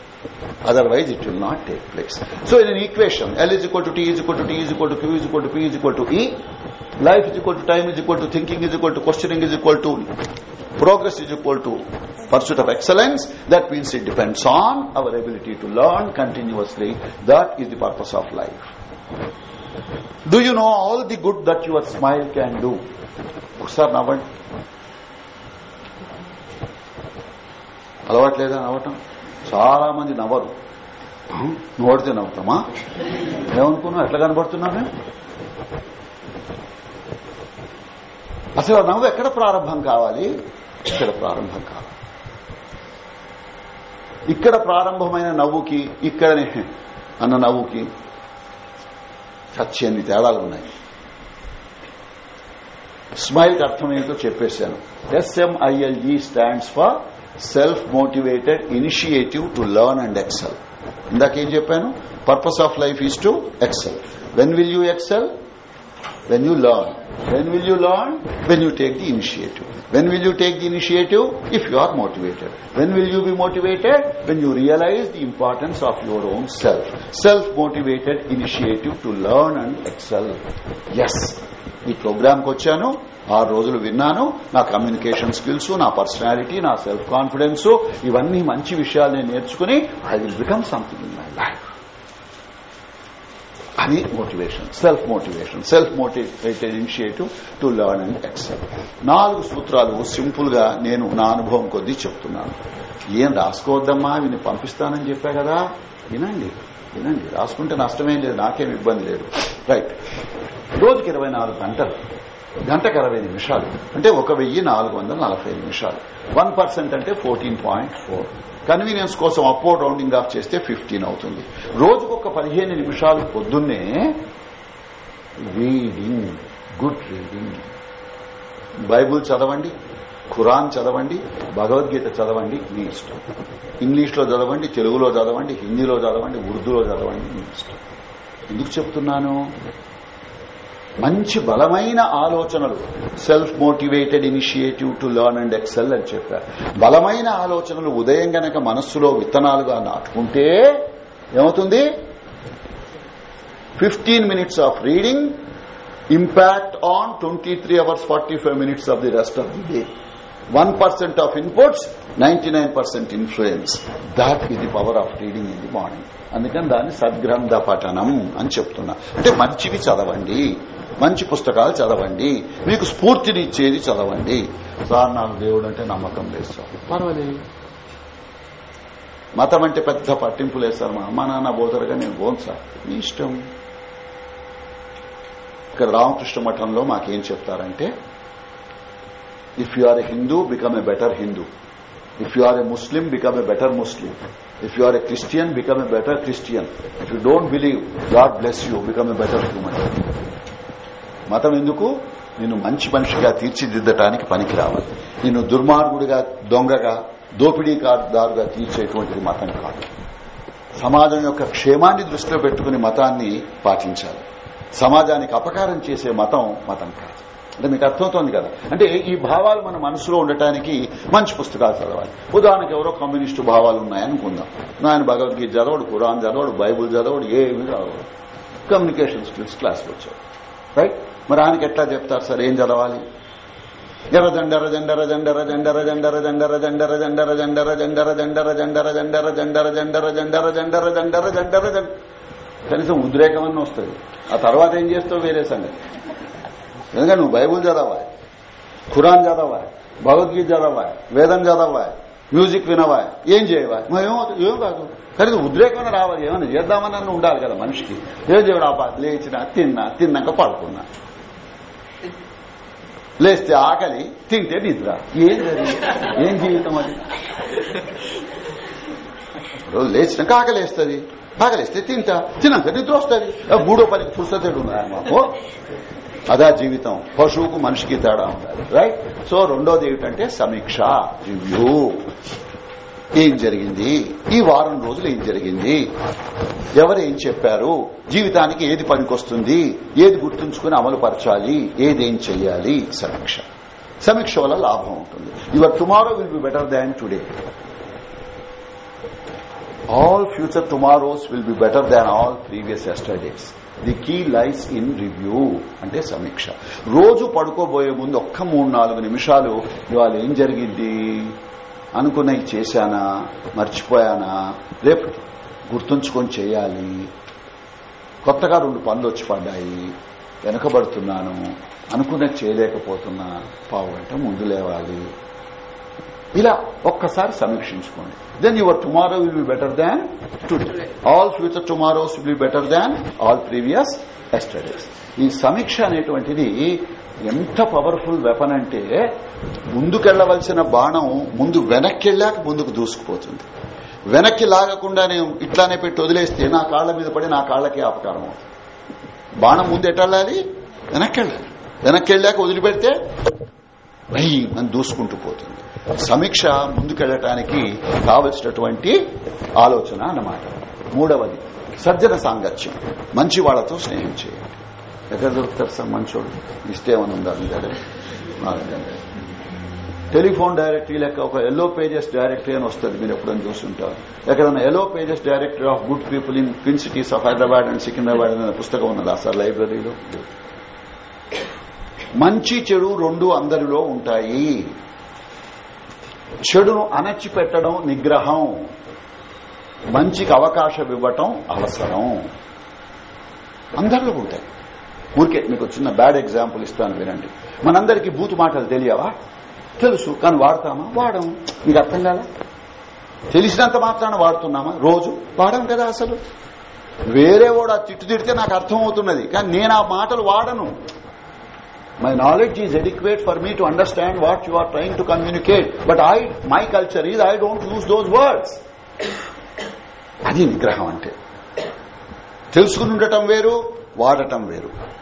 otherwise it will not take place so in an equation l is equal to t is equal to t is equal to q is equal to p is equal to e life is equal to time is equal to thinking is equal to questioning is equal to progress is equal to pursuit of excellence that means it depends on our ability to learn continuously that is the purpose of life do you know all the good that your smile can do ఒకసారి నవ్వండి అలవాట్లేదా నవ్వటం చాలా మంది నవ్వరు. నోడితే నవ్వుతామా? ఏమనుకున్నావు? ఎట్లా కనబడుతున్నామే అసలు నవ్వు ఎక్కడ ప్రారంభం కావాలి? ఇక్కడ ప్రారంభం కావాలి. ఇక్కడ ప్రారంభమైన నవ్వుకి ఇక్కడనే అన్న నవ్వుకి సత్యన్ని తేడాలు ఉన్నాయి. స్మైల్ అర్థం ఏంటో చెప్పేశాను. SMILE stands for self motivated initiative to learn and excel ఇందాకేం చెప్పాను purpose of life is to excel when will you excel when you learn. When will you learn? When you take the initiative. When will you take the initiative? If you are motivated. When will you be motivated? When you realize the importance of your own self. Self-motivated initiative to learn and excel. Yes. ఈ ప్రోగ్రామ్కు వచ్చాను ఆరు రోజులు విన్నాను నా కమ్యూనికేషన్ స్కిల్స్ నా పర్సనాలిటీ నా సెల్ఫ్ కాన్ఫిడెన్స్ ఇవన్నీ మంచి విషయాలు నేను నేర్చుకుని ఐ విల్ బికమ్ సంథింగ్ అది motivation self motivation self motivated initiative to learn and excel నాలుగు సూత్రాలు సింపుల్గా నేను నా అనుభవం కొద్దీ చెప్తున్నాను. ఏం రాసుకోవద్దమ్మా వీని పంపిస్తానని చెప్పా కదా? వినండి వినండి. రాసుకుంటే నష్టమేం లేదు నాకేం ఇబ్బంది లేదు. రైట్ రోజుకి ఇరవై నాలుగు గంటలు. గంటకు అరవై నిమిషాలు. అంటే ఒక వెయ్యి నాలుగు వందల నలభై నిమిషాలు. వన్ పర్సెంట్ అంటే ఫోర్టీన్ పాయింట్ ఫోర్. కన్వీనియన్స్ కోసం అప్పో రౌండింగ్ ఆఫ్ చేస్తే ఫిఫ్టీన్ అవుతుంది. రోజుకొక పదిహేను నిమిషాలు పొద్దున్నే రీడింగ్ గుడ్ రీడింగ్. బైబుల్ చదవండి ఖురాన్ చదవండి భగవద్గీత చదవండి మీ ఇష్టం. ఇంగ్లీష్లో చదవండి తెలుగులో చదవండి హిందీలో చదవండి ఉర్దూలో చదవండి మీ ఇష్టం. ఎందుకు చెప్తున్నాను? మంచి బలమైన ఆలోచనలు. Self motivated initiative to learn and excel అని చెప్పారు. బలమైన ఆలోచనలు ఉదయం గనక మనస్సులో విత్తనాలుగా నాటుకుంటే ఏమవుతుంది? Fifteen minutes of reading impact on twenty three hours forty five minutes of the rest of the day one percent of inputs ninety nine percent influence that ఇది power of reading in the morning అందుకని దాన్ని సద్గ్రంథ పఠనం అని చెప్తున్నా. అంటే మంచివి చదవండి. మంచి పుస్తకాలు చదవండి. మీకు స్ఫూర్తిని ఇచ్చేది చదవండి. సార్ నాకు దేవుడు అంటే నమ్మకం లేదు సార్. పర్వాలేదు. మతం అంటే పెద్ద పట్టింపు లేదు సార్. మా అమ్మ నాన్న బోధరుగా నేను పోను సార్. మీ ఇష్టం? ఇక్కడ రామకృష్ణ మఠంలో మాకేం చెప్తారంటే if you are a Hindu become a better Hindu if you are a Muslim become a better Muslim if you are a Christian become a better Christian if you don't believe God bless you become a better human మతం ఎందుకు? నిన్ను మంచి మనిషిగా తీర్చిదిద్దటానికి పనికి రావాలి నిన్ను దుర్మార్గుడిగా దొంగగా దోపిడీదారుగా తీర్చేటువంటిది మతం కాదు. సమాజం యొక్క క్షేమాన్ని దృష్టిలో పెట్టుకుని మతాన్ని పాటించాలి. సమాజానికి అపకారం చేసే మతం మతం కాదు. అంటే మీకు అర్థమవుతోంది కదా? అంటే ఈ భావాలు మన మనసులో ఉండటానికి మంచి పుస్తకాలు చదవాలి. ఉదాహరణకు ఎవరో కమ్యూనిస్టు భావాలు ఉన్నాయనుకుందాం ఆయన భగవద్గీత చదవడు ఖురాన్ చదవడు బైబుల్ చదవడు ఏమి చదవడు. కమ్యూనికేషన్ స్కిల్స్ క్లాస్కి వచ్చాడు. రైట్ మరి ఆయనకి ఎట్లా చెప్తారు సార్ ఏం చదవాలి ఎర్రజెండర జండర జండర జండర జండర జండర జండర జండర జండర జండర జండర జండర జండర జండర జండర జండర జండర జండర జండర జెండర కనీసం ఉద్రేకం వస్తుంది ఆ తర్వాత ఏం చేస్తావు వేరే సంగతి ఎందుకంటే నువ్వు బైబుల్ చదవా ఖురాన్ చదవా భగవద్గీత చదవా వేదం చదవా మ్యూజిక్ వినవా ఏం చేయవా ఏమో ఏం కాదు కానీ ఉద్రేకం రావాలి ఏమైనా చేద్దామని ఉండాలి కదా మనిషికి. ఏం దేవుడు ఆ లేచిన తిన్నా తిన్నాక పడుకున్నా. లేస్తే ఆకలి తింటే నిద్ర. ఏం ఏం జీవితం అది? రోజు లేచినాక ఆకలేస్తుంది. ఆకలిస్తే తింటా. తిన్నాక నిద్ర వస్తుంది. మూడో పనికి ఫుర్సతేడు మాకు. అదా జీవితం. పశువుకు మనిషికి తేడా ఉండాలి. రైట్ సో రెండోది ఏమిటంటే సమీక్ష. రివ్యూ ఏం జరిగింది? ఈ వారం రోజులు ఏం జరిగింది? ఎవరు ఏం చెప్పారు? జీవితానికి ఏది పనికొస్తుంది? ఏది గుర్తుంచుకుని అమలు పరచాలి? ఏదేం చెయ్యాలి? సమీక్ష. సమీక్ష వల్ల లాభం ఉంటుంది. Your tomorrow will be better than today. All future tomorrows will be better than all previous yesterdays the key lies in review అంటే సమీక్ష. రోజు పడుకోబోయే ముందు ఒక్క మూడు నాలుగు నిమిషాలు ఇవాళ ఏం జరిగింది? అనుకున్నవి చేశానా? మర్చిపోయానా? రేపు గుర్తుంచుకొని చేయాలి. కొత్తగా రెండు పనులు వచ్చి పడ్డాయి. వెనకబడుతున్నాను. అనుకున్నది చేయలేకపోతున్నా. పావు గంట ముందు లేవాలి. ఇలా ఒక్కసారి సమీక్షించుకోండి. Then your tomorrow will be better than today all future tomorrows will be better than all previous yesterdays ఈ సమీక్ష అనేటువంటిది ఎంత పవర్ఫుల్ వెపన్ అంటే ముందుకెళ్ళవలసిన బాణం ముందు వెనక్కెళ్ళాక ముందుకు దూసుకుపోతుంది. వెనక్కి లాగకుండా నేను ఇట్లానే పెట్టి వదిలేస్తే నా కాళ్ళ మీద పడి నా కాళ్ళకే అపకారం అవుతుంది. బాణం ముందు ఎటెళ్ళాలి వెనక్కెళ్ళాలి. వెనక్కెళ్ళాక వదిలిపెడితే వై అని దూసుకుంటూ పోతుంది. సమీక్ష ముందుకెళ్ళటానికి కావలసినటువంటి ఆలోచన అన్నమాట. మూడవది సజ్జన సాంగత్యం. మంచి వాళ్ళతో స్నేహం చేయండి. ఎక్కడ దొరుకుతారు సార్? మంచోడు. ఇస్తే ఏమైనా ఉందా టెలిఫోన్ డైరెక్టరీ లెక్క ఒక ఎల్లో పేజెస్ డైరెక్టరీ అని వస్తుంది మీరు ఎప్పుడైనా చూస్తుంటారు ఎక్కడైనా yellow pages directory of good people in twin cities of Hyderabad and Secunderabad అనే పుస్తకం ఉన్నదా సార్ లైబ్రరీలో? మంచి చెడు రెండు అందరిలో ఉంటాయి. చెడును అణచిపెట్టడం నిగ్రహం. మంచికి అవకాశం ఇవ్వటం అవసరం. అందరిలో ఉంటాయి. ఊరికే మీకు చిన్న బ్యాడ్ ఎగ్జాంపుల్ ఇస్తాను వినండి. మనందరికీ బూతు మాటలు తెలియవా? తెలుసు కానీ వాడతామా? వాడం. మీకు అర్థం కాదా? తెలిసినంత మాత్రాన వాడుతున్నామా? రోజు వాడం కదా అసలు. వేరే వాడు ఆ తిట్టు తిడితే నాకు అర్థం అవుతున్నది కానీ నేను ఆ మాటలు వాడను. My knowledge is adequate for me to understand what you are trying to communicate but I my culture is I don't use those words అది నిగ్రహం అంటే. తెలుసుకుని ఉండటం వేరు వాడటం వేరు.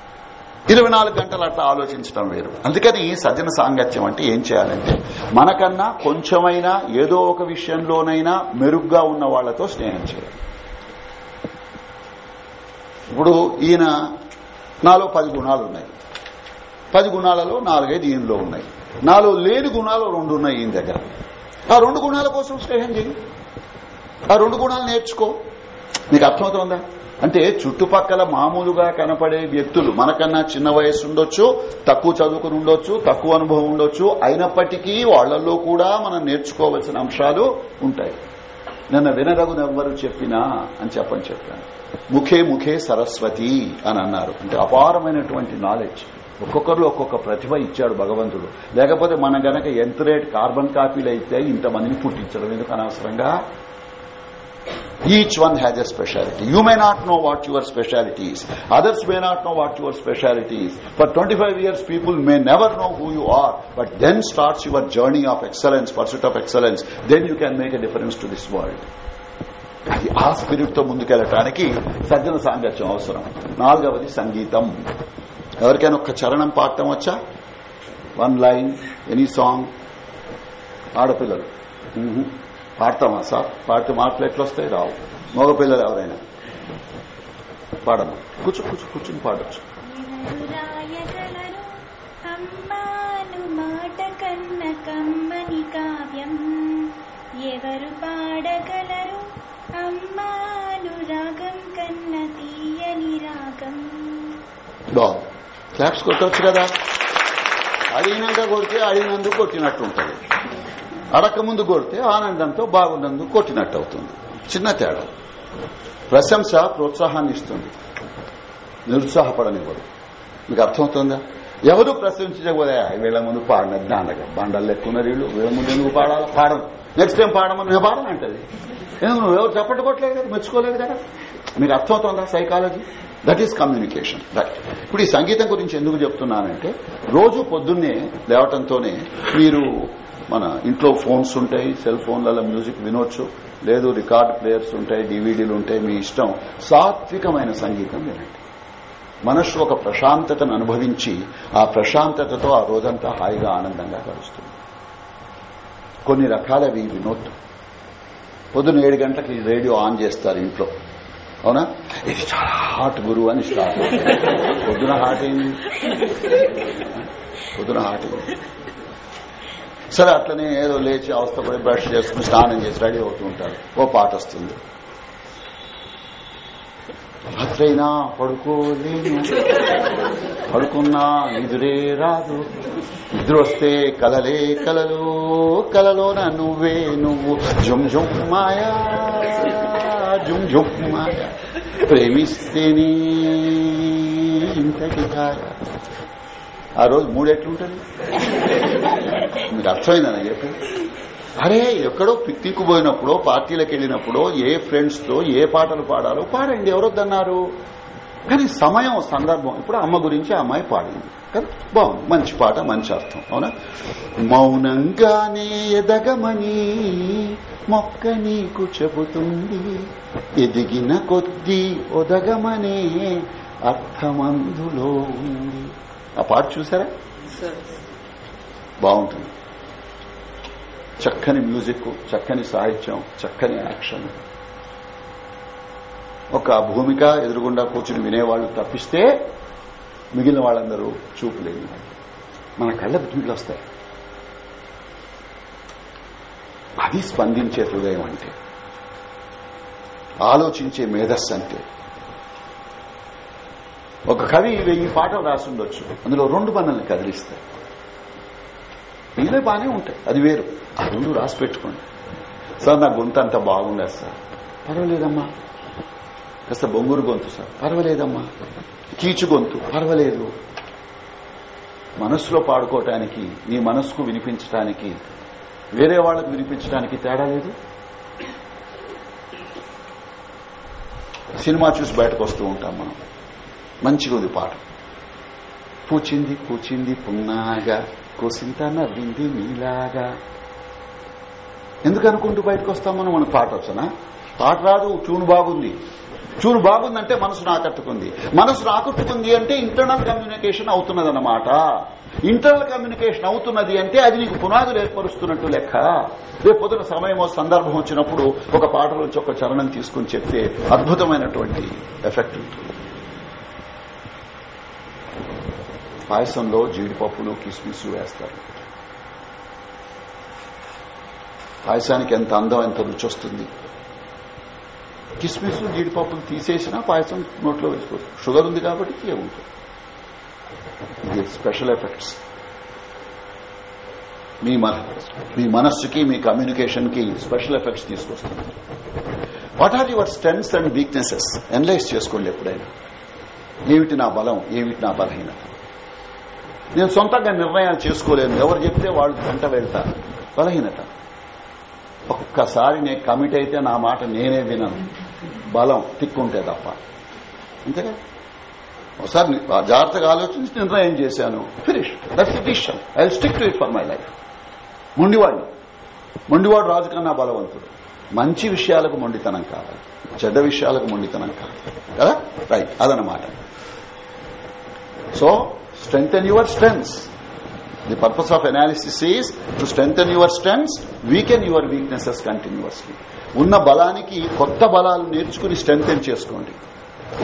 ఇరవై నాలుగు గంటలు అట్లా ఆలోచించడం వేరు. అందుకని ఈ సజ్జన సాంగత్యం అంటే ఏం చేయాలంటే మనకన్నా కొంచెమైనా ఏదో ఒక విషయంలోనైనా మెరుగ్గా ఉన్న వాళ్ళతో స్నేహం చేయాలి. ఇప్పుడు ఈయన నాలో పది గుణాలు ఉన్నాయి. పది గుణాలలో నాలుగైదు ఈయనలో ఉన్నాయి. నాలో లేని గుణాలు రెండు ఉన్నాయి ఈయన దగ్గర. ఆ రెండు గుణాల కోసం స్నేహం చేయి ఆ రెండు గుణాలు నేర్చుకో. నీకు అర్థమవుతుందా? అంటే చుట్టుపక్కల మామూలుగా కనపడే వ్యక్తులు మనకన్నా చిన్న వయసు ఉండొచ్చు తక్కువ చదువుకుని ఉండొచ్చు తక్కువ అనుభవం ఉండొచ్చు అయినప్పటికీ వాళ్ళలో కూడా మనం నేర్చుకోవలసిన అంశాలు ఉంటాయి. నన్ను వినరగునెవ్వరు చెప్పినా అని చెప్పని చెప్పాను. ముఖే ముఖే సరస్వతి అని అన్నారు. అంటే అపారమైనటువంటి నాలెడ్జ్ ఒక్కొక్కరు ఒక్కొక్క ప్రతిభ ఇచ్చాడు భగవంతుడు. లేకపోతే మనం గనక ఎంత రేట్ కార్బన్ కాపీలు అయితే ఇంతమందిని పుట్టించడం ఎందుకు అనవసరంగా? Each one has a specialty. You may not know what your specialty is. Others may not know what your specialty is. For 25 years, people may never know who you are. But then starts your journey of excellence, pursuit of excellence. Then you can make a difference to this world. అది ఆ స్పిరిట్తో ముందుకెళ్ళటానికి సజ్జన సాంగత్యం అవసరం నాలుగవది సంగీతం ఎవరికైనా ఒక్క చరణం పాడటం వచ్చా వన్ లైన్ ఎనీ సాంగ్ ఆడపిల్లలు పాడతామా సార్? పాడితే మాటలు ఎట్లా వస్తాయి రావు. మగపిల్లలు ఎవరైనా? పాడము కూర్చో కూర్చో కూర్చుని పాడచ్చు. కమ్మని కావ్యం. ఎవరు పాడగలరు? అమ్మాను రాగం కన్న తీయని రాగం. క్లాప్స్ కొట్టవచ్చు కదా? అడిగినాక కొడితే అడిగినందుకు కొట్టినట్టు ఉంటుంది ముందు కొడితే ఆనందంతో బాగున్నందు కొట్టినట్టు అవుతుంది చిన్న తేడా. ప్రశంస ప్రోత్సాహాన్ని ఇస్తుంది నిరుత్సాహపడనివ్వదు మీకు అర్థమవుతుందా ఎవరు ప్రశంసించకపోతే వీళ్ళ ముందు పాడిన జ్ఞానగా బండలు ఎక్కున్నారు వీళ్ళు వీళ్ళ ముందు ఎందుకు పాడాలి పాడను నెక్స్ట్ టైం పాడమని నేను పాడను అంటది. ఎందుకు నువ్వు ఎవరు చప్పట్టు కదా మెచ్చుకోలేదు కదా? మీకు అర్థమవుతుందా psychology? That is communication that ఇప్పుడు ఈ సంగీతం గురించి ఎందుకు చెప్తున్నానంటే రోజు పొద్దున్నే లేవటంతోనే మీరు మన ఇంట్లో ఫోన్స్ ఉంటాయి సెల్ ఫోన్లలో మ్యూజిక్ వినొచ్చు. లేదు రికార్డ్ ప్లేయర్స్ ఉంటాయి డివిడీలు ఉంటాయి మీ ఇష్టం. సాత్వికమైన సంగీతం వినండి. మనస్సు ఒక ప్రశాంతతను అనుభవించి ఆ ప్రశాంతతతో ఆ రోజంతా హాయిగా ఆనందంగా గడుస్తుంది. కొన్ని రకాలవి వినోద్ పొద్దున్న ఏడు గంటలకి రేడియో ఆన్ చేస్తారు ఇంట్లో. అవునా? ఇది చాలా హాట్ గురువు అని స్టార్ట్. పొద్దున హాట్ ఏంది? పొద్దున హాట్ ఏంది? సరే అట్లనే ఏదో లేచి అవస్థపడి బ్రష్ చేసుకుని స్నానం చేసి రెడీ అవుతూ ఉంటారు. ఓ పాట వస్తుంది. రాత్రైనా పడుకోలేను పడుకున్నా నిదురే రాదు. నిద్ర వస్తే కలలే కలలు. కలలోన నువ్వే నువ్వు. జుమ్ జుమ్ మాయా. జుమ్ జుమ్ మాయా. ప్రేమిస్తేనే ఇంతకి ఆ రోజు మూడెట్లుంటది మీకు అర్థమైందా నాకు అరే ఎక్కడో పిక్నిక్ పోయినప్పుడో పార్టీలకు వెళ్ళినప్పుడో ఏ ఫ్రెండ్స్తో ఏ పాటలు పాడాలో పాడండి ఎవరొద్దన్నారు? కానీ సమయం సందర్భం ఇప్పుడు అమ్మ గురించి ఆ అమ్మాయి పాడింది. కదా? బాగుంది. మంచి పాట మంచి అర్థం. అవునా? మౌనంగానే ఎదగమని మొక్క నీకు చెబుతుంది. ఎదిగిన కొద్దీ ఒదగమనే అర్థమందులో ఉంది. ఆ పాట చూసారా? బాగుంటుంది. చక్కని మ్యూజిక్ చక్కని సాహిత్యం చక్కని యాక్షన్. ఒక భూమిక ఎదురుగుండా కూర్చుని వినేవాళ్ళు తప్పిస్తే మిగిలిన వాళ్ళందరూ చూపులేని మన కళ్ళ నీళ్ళు వస్తాయి. అది స్పందించే హృదయం అంటే ఆలోచించే మేధస్సు అంటే ఒక కవి వెయ్యి పాటలు రాసుండొచ్చు. అందులో రెండు పనులను కదిలిస్తాయి. మిగిలిన బాగానే ఉంటాయి. అది వేరు. ఆ రెండు రాసి పెట్టుకోండి. సార్ నా గొంతు అంత బాగుండదు సార్. పర్వాలేదమ్మా. కాస్త బొంగురు గొంతు సార్. పర్వాలేదమ్మా. కీచు గొంతు. పర్వాలేదు. మనస్సులో పాడుకోవటానికి నీ మనస్సుకు వినిపించడానికి వేరే వాళ్ళకు వినిపించడానికి తేడా లేదు? సినిమా చూసి బయటకు వస్తూ ఉంటాం మనం. మంచిగా ఉంది పాట. పూచింది పూచింది పున్నాగా కోసింత నవ్వింది మీలాగా ఎందుకు అనుకుంటూ బయటకు వస్తామని మనకు పాట వచ్చనా? పాట రాదు ట్యూన్ బాగుంది. ట్యూన్ బాగుందంటే మనసును ఆకట్టుకుంది మనసును ఆకట్టుకుంది అంటే ఇంటర్నల్ కమ్యూనికేషన్ అవుతున్నదన్నమాట. ఇంటర్నల్ కమ్యూనికేషన్ అవుతున్నది అంటే అది నీకు పునాదులు ఏర్పరుస్తున్నట్టు లెక్క. రేపు పొద్దున సమయం సందర్భం వచ్చినప్పుడు ఒక పాట నుంచి ఒక చరణం తీసుకుని చెప్తే అద్భుతమైనటువంటి ఎఫెక్ట్ ఉంటుంది. పాయసంలో జీడిపప్పులు కిస్మిస్ వేస్తారు పాయసానికి ఎంత అందం ఎంత రుచి వస్తుంది? కిస్మిస్ జీడిపప్పులు తీసేసినా పాయసం నోట్లో వేసుకోవచ్చు షుగర్ ఉంది కాబట్టి ఏముంటుంది ఇది స్పెషల్ ఎఫెక్ట్స్ మీ మన మీ మనస్సుకి మీ కమ్యూనికేషన్కి స్పెషల్ ఎఫెక్ట్స్ తీసుకొస్తుంది. What are your strengths and weaknesses analyse చేసుకోండి ఎప్పుడైనా. ఏమిటి నా బలం? ఏమిటి నా బలహీనత? నేను సొంతంగా నిర్ణయాలు చేసుకోలేను. ఎవరు చెప్తే వాళ్ళు గంట వెళ్తారు. బలహీనత. ఒక్కసారి నేను కమిట్ అయితే నా మాట నేనే వినను. బలం తిక్కుంటే తప్ప. అంతేగా ఒకసారి జాగ్రత్తగా ఆలోచించి నిర్ణయం చేశాను. Finish that's decision I stick to it for my life మొండివాడిని. మొండివాడు రాజు కన్నా బలవంతుడు. మంచి విషయాలకు మొండితనం కావాలి. చెడ్డ విషయాలకు మొండితనం కావాలి. కదా? రైట్ అదనమాట so strengthen your strengths. The purpose of analysis is to strengthen your strengths weaken your weaknesses continuously. ఉన్న బలానికి కొత్త బలాలు నేర్చుకుని స్ట్రెంగ్తెన్ చేసుకోండి.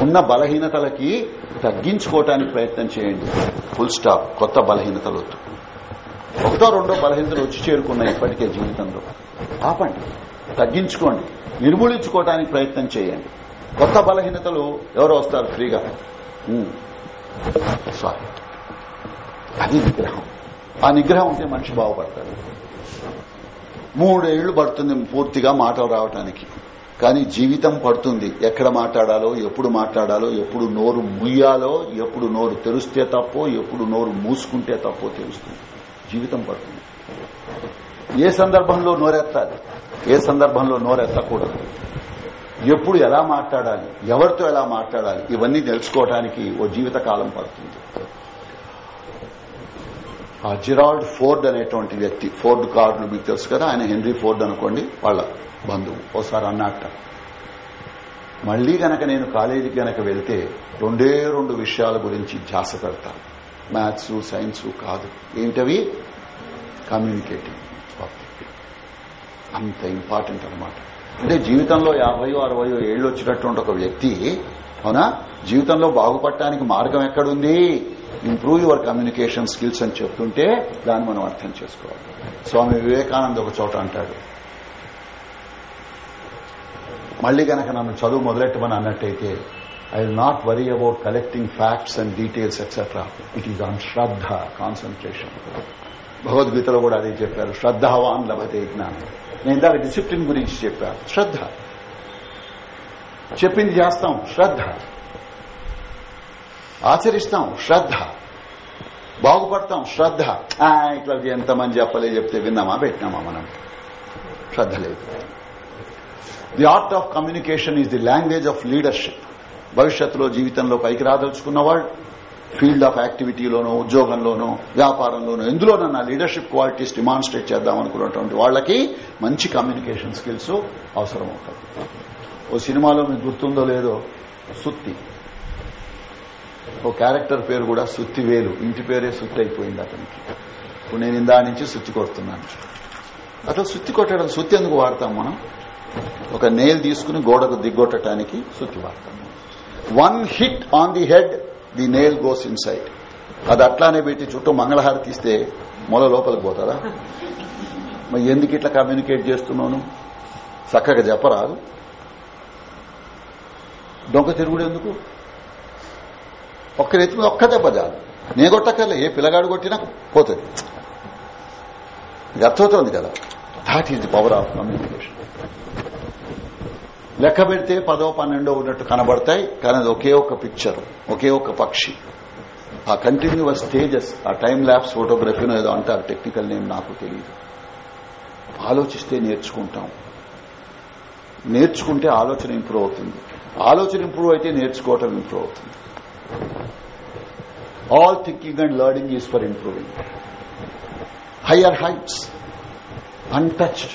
ఉన్న బలహీనతలకి తగ్గించుకోవటానికి ప్రయత్నం చేయండి. ఫుల్ స్టాప్ కొత్త బలహీనతలు వద్దు. ఒకటో రెండో బలహీనతలు వచ్చి చేరుకున్నాయి ఇప్పటికే జీవితంలో. ఆపండి. తగ్గించుకోండి. నిర్మూలించుకోవటానికి ప్రయత్నం చేయండి. కొత్త బలహీనతలు ఎవరో వస్తారు ఫ్రీగా. Hmm. సారీ అది నిగ్రహం ఆ నిగ్రహం ఉంటే మనిషి బాగుపడతాడు. మూడేళ్ళు పడుతుంది పూర్తిగా మాటలు రావటానికి. కానీ జీవితం పడుతుంది. ఎక్కడ మాట్లాడాలో ఎప్పుడు మాట్లాడాలో ఎప్పుడు నోరు ముయ్యాలో ఎప్పుడు నోరు తెరిస్తే తప్పో ఎప్పుడు నోరు మూసుకుంటే తప్పో తెలుస్తుంది. జీవితం పడుతుంది. ఏ సందర్భంలో నోరెత్తాలి? ఏ సందర్భంలో నోరెత్తకూడదు? ఎప్పుడు ఎలా మాట్లాడాలి? ఎవరితో ఎలా మాట్లాడాలి? ఇవన్నీ తెలుసుకోవడానికి ఓ జీవిత కాలం పడుతుంది. జిరాల్డ్ ఫోర్డ్ అనేటువంటి వ్యక్తి ఫోర్డ్ కార్డులు మీకు తెలుసు కదా ఆయన హెన్రీ ఫోర్డ్ అనుకోండి వాళ్ళ బంధువు ఓసారి అన్నట్ట మళ్ళీ గనక నేను కాలేజీకి గనక వెళ్తే రెండే రెండు విషయాల గురించి ధ్యాస పెడతాను. మ్యాథ్స్ సైన్స్ కాదు. ఏమిటవి కమ్యూనికేటింగ్ అంత ఇంపార్టెంట్ అనమాట అంటే జీవితంలో యాభయో అరవయో ఏళ్ళు వచ్చినటువంటి ఒక వ్యక్తి అవునా? జీవితంలో బాగుపడటానికి మార్గం ఎక్కడుంది? ఇంప్రూవ్ యువర్ కమ్యూనికేషన్ స్కిల్స్ అని చెప్తుంటే దాన్ని మనం అర్థం చేసుకోవాలి. స్వామి వివేకానంద ఒక చోట అంటాడు. మళ్ళీ గనక నన్ను చదువు మొదలెట్టమని అన్నట్టయితే I will not worry about collecting facts and details etcetera it is on Shraddha concentration భగవద్గీతలో కూడా అదే చెప్పారు. శ్రద్ధావాన్ లభతే జ్ఞానం. నేను ఇందాక డిసిప్లిన్ గురించి చెప్పాను. శ్రద్ధ. చెప్పింది చేస్తాం. శ్రద్ధ. ఆచరిస్తాం శ్రద్ధ. బాగుపడతాం శ్రద్ధ. ఇట్లా ఎంతమంది చెప్పలే చెప్తే విన్నామా? పెట్టినామా మనం? శ్రద్ధ లేదు. The art of communication is the language of leadership భవిష్యత్తులో జీవితంలో పైకి రాదలుచుకున్న వాళ్ళు ఫీల్డ్ ఆఫ్ యాక్టివిటీలోనో ఉద్యోగంలోనో వ్యాపారంలోనో ఎందులోనన్నా లీడర్షిప్ క్వాలిటీస్ డిమాన్స్ట్రేట్ చేద్దాం అనుకున్నటువంటి వాళ్ళకి మంచి కమ్యూనికేషన్ స్కిల్స్ అవసరం అవుతాయి ఓ సినిమాలో మీకు గుర్తుందో లేదో సుత్తి. ఓ క్యారెక్టర్ పేరు కూడా సుత్తివేలు ఇంటి పేరే సుత్తి అయిపోయింది అతనికి. ఇప్పుడు నేను ఇందా నుంచి సుత్తి కొడుతున్నాను. అసలు సుత్తి కొట్టడం సుత్తి ఎందుకు వాడతాం మనం? ఒక నేల్ తీసుకుని గోడకు దిగ్గొట్టడానికి సుత్తి వాడతాం. One hit on the head the nail goes inside అది అట్లానే పెట్టి చుట్టూ మంగళహారి తీస్తే మొల లోపలికి పోతారా? మరి ఎందుకు ఇట్లా కమ్యూనికేట్ చేస్తున్నాను? చక్కగా చెప్పరాదు. డొంక తిరుగుడు ఎందుకు? ఒక్క రీతి మీద ఒక్క దెబ్బ చాలు నే కొట్టక్కర్లే ఏ పిల్లగాడు కొట్టినా పోతుంది. ఇది అర్థమవుతుంది కదా. That is the power of communication లెక్క పెడితే పదో పన్నెండో ఉన్నట్టు కనబడతాయి కానీ అది ఒకే ఒక పిక్చర్ ఒకే ఒక పక్షి. ఆ కంటిన్యూస్ స్టేజెస్ ఆ టైం ల్యాబ్స్ ఫోటోగ్రఫీనో ఏదో అంటారు టెక్నికల్ నేమ్ నాకు తెలియదు ఆలోచిస్తే నేర్చుకుంటాం. నేర్చుకుంటే ఆలోచన ఇంప్రూవ్ అవుతుంది. ఆలోచన ఇంప్రూవ్ అయితే నేర్చుకోవటం ఇంప్రూవ్ అవుతుంది. All thinking and learning is for improving Higher heights untouched,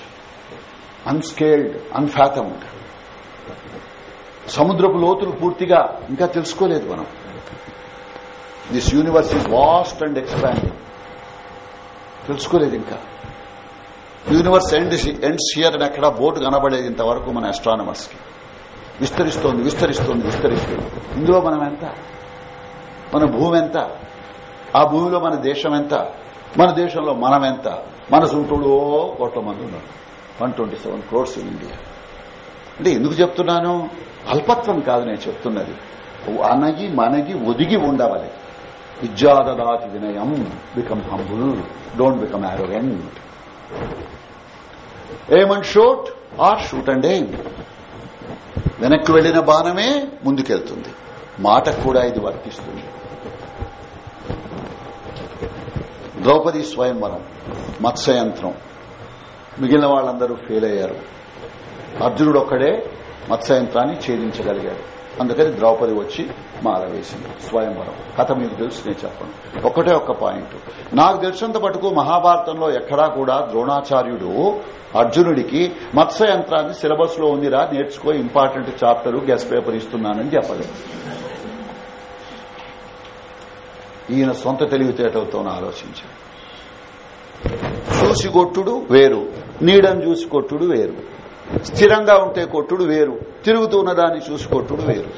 unscaled, unfathomed. సముద్రపు లోతులు పూర్తిగా ఇంకా తెలుసుకోలేదు మనం. This universe is vast and expanding తెలుసుకోలేదు ఇంకా. యూనివర్స్ ఎండ్ ఎండ్స్ హియర్ అని ఎక్కడా బోర్డు కనబడేది ఇంతవరకు మన అస్ట్రానమర్స్కి. విస్తరిస్తోంది విస్తరిస్తోంది విస్తరిస్తోంది. ఇందులో మనం ఎంత? మన భూమి ఎంత ఆ భూమిలో మన దేశం ఎంత మన దేశంలో మనం ఎంత మన సుంటుడో కోట్ల మంది ఉన్నారు. One twenty seven crores in India. అంటే ఎందుకు చెప్తున్నాను? అల్పత్వం కాదు నేను చెప్తున్నది. అనగి మనగి ఒదిగి ఉండవాలి. విద్యాదాతి వినయం become humble don't become arrogant ఏమన్ షూట్? ఆర్ షూట్ అండి వెనక్కి వెళ్ళిన బాణమే ముందుకెళ్తుంది. మాటకు కూడా ఇది వర్తిస్తుంది. ద్రౌపది స్వయంవరం మత్స్యయంత్రం. మిగిలిన వాళ్ళందరూ ఫెయిల్ అయ్యారు. అర్జునుడు ఒక్కడే మత్స్యంత్రాన్ని ఛేదించగలిగాడు. అందుకని ద్రౌపది వచ్చి మారవేసింది స్వయంవరం. కథ మీకు తెలుసు నేను చెప్పను. ఒకటే ఒక్క పాయింట్. నాకు తెలిసినంత పట్టుకు మహాభారతంలో ఎక్కడా కూడా ద్రోణాచార్యుడు అర్జునుడికి మత్స్య యంత్రాన్ని సిలబస్లో ఉందిరా నేర్చుకో ఇంపార్టెంట్ చాప్టర్ గెస్ట్ పేపర్ ఇస్తున్నానని చెప్పలేదు. ఈయన సొంత తెలివితేటలతో ఆలోచించాడు. చూసి కొట్టుడు వేరు నీడను చూసి కొట్టుడు వేరు. స్థిరంగా ఉంటే కొట్టుడు వేరు తిరుగుతున్న దాన్ని చూసి కొట్టుడు వేరు.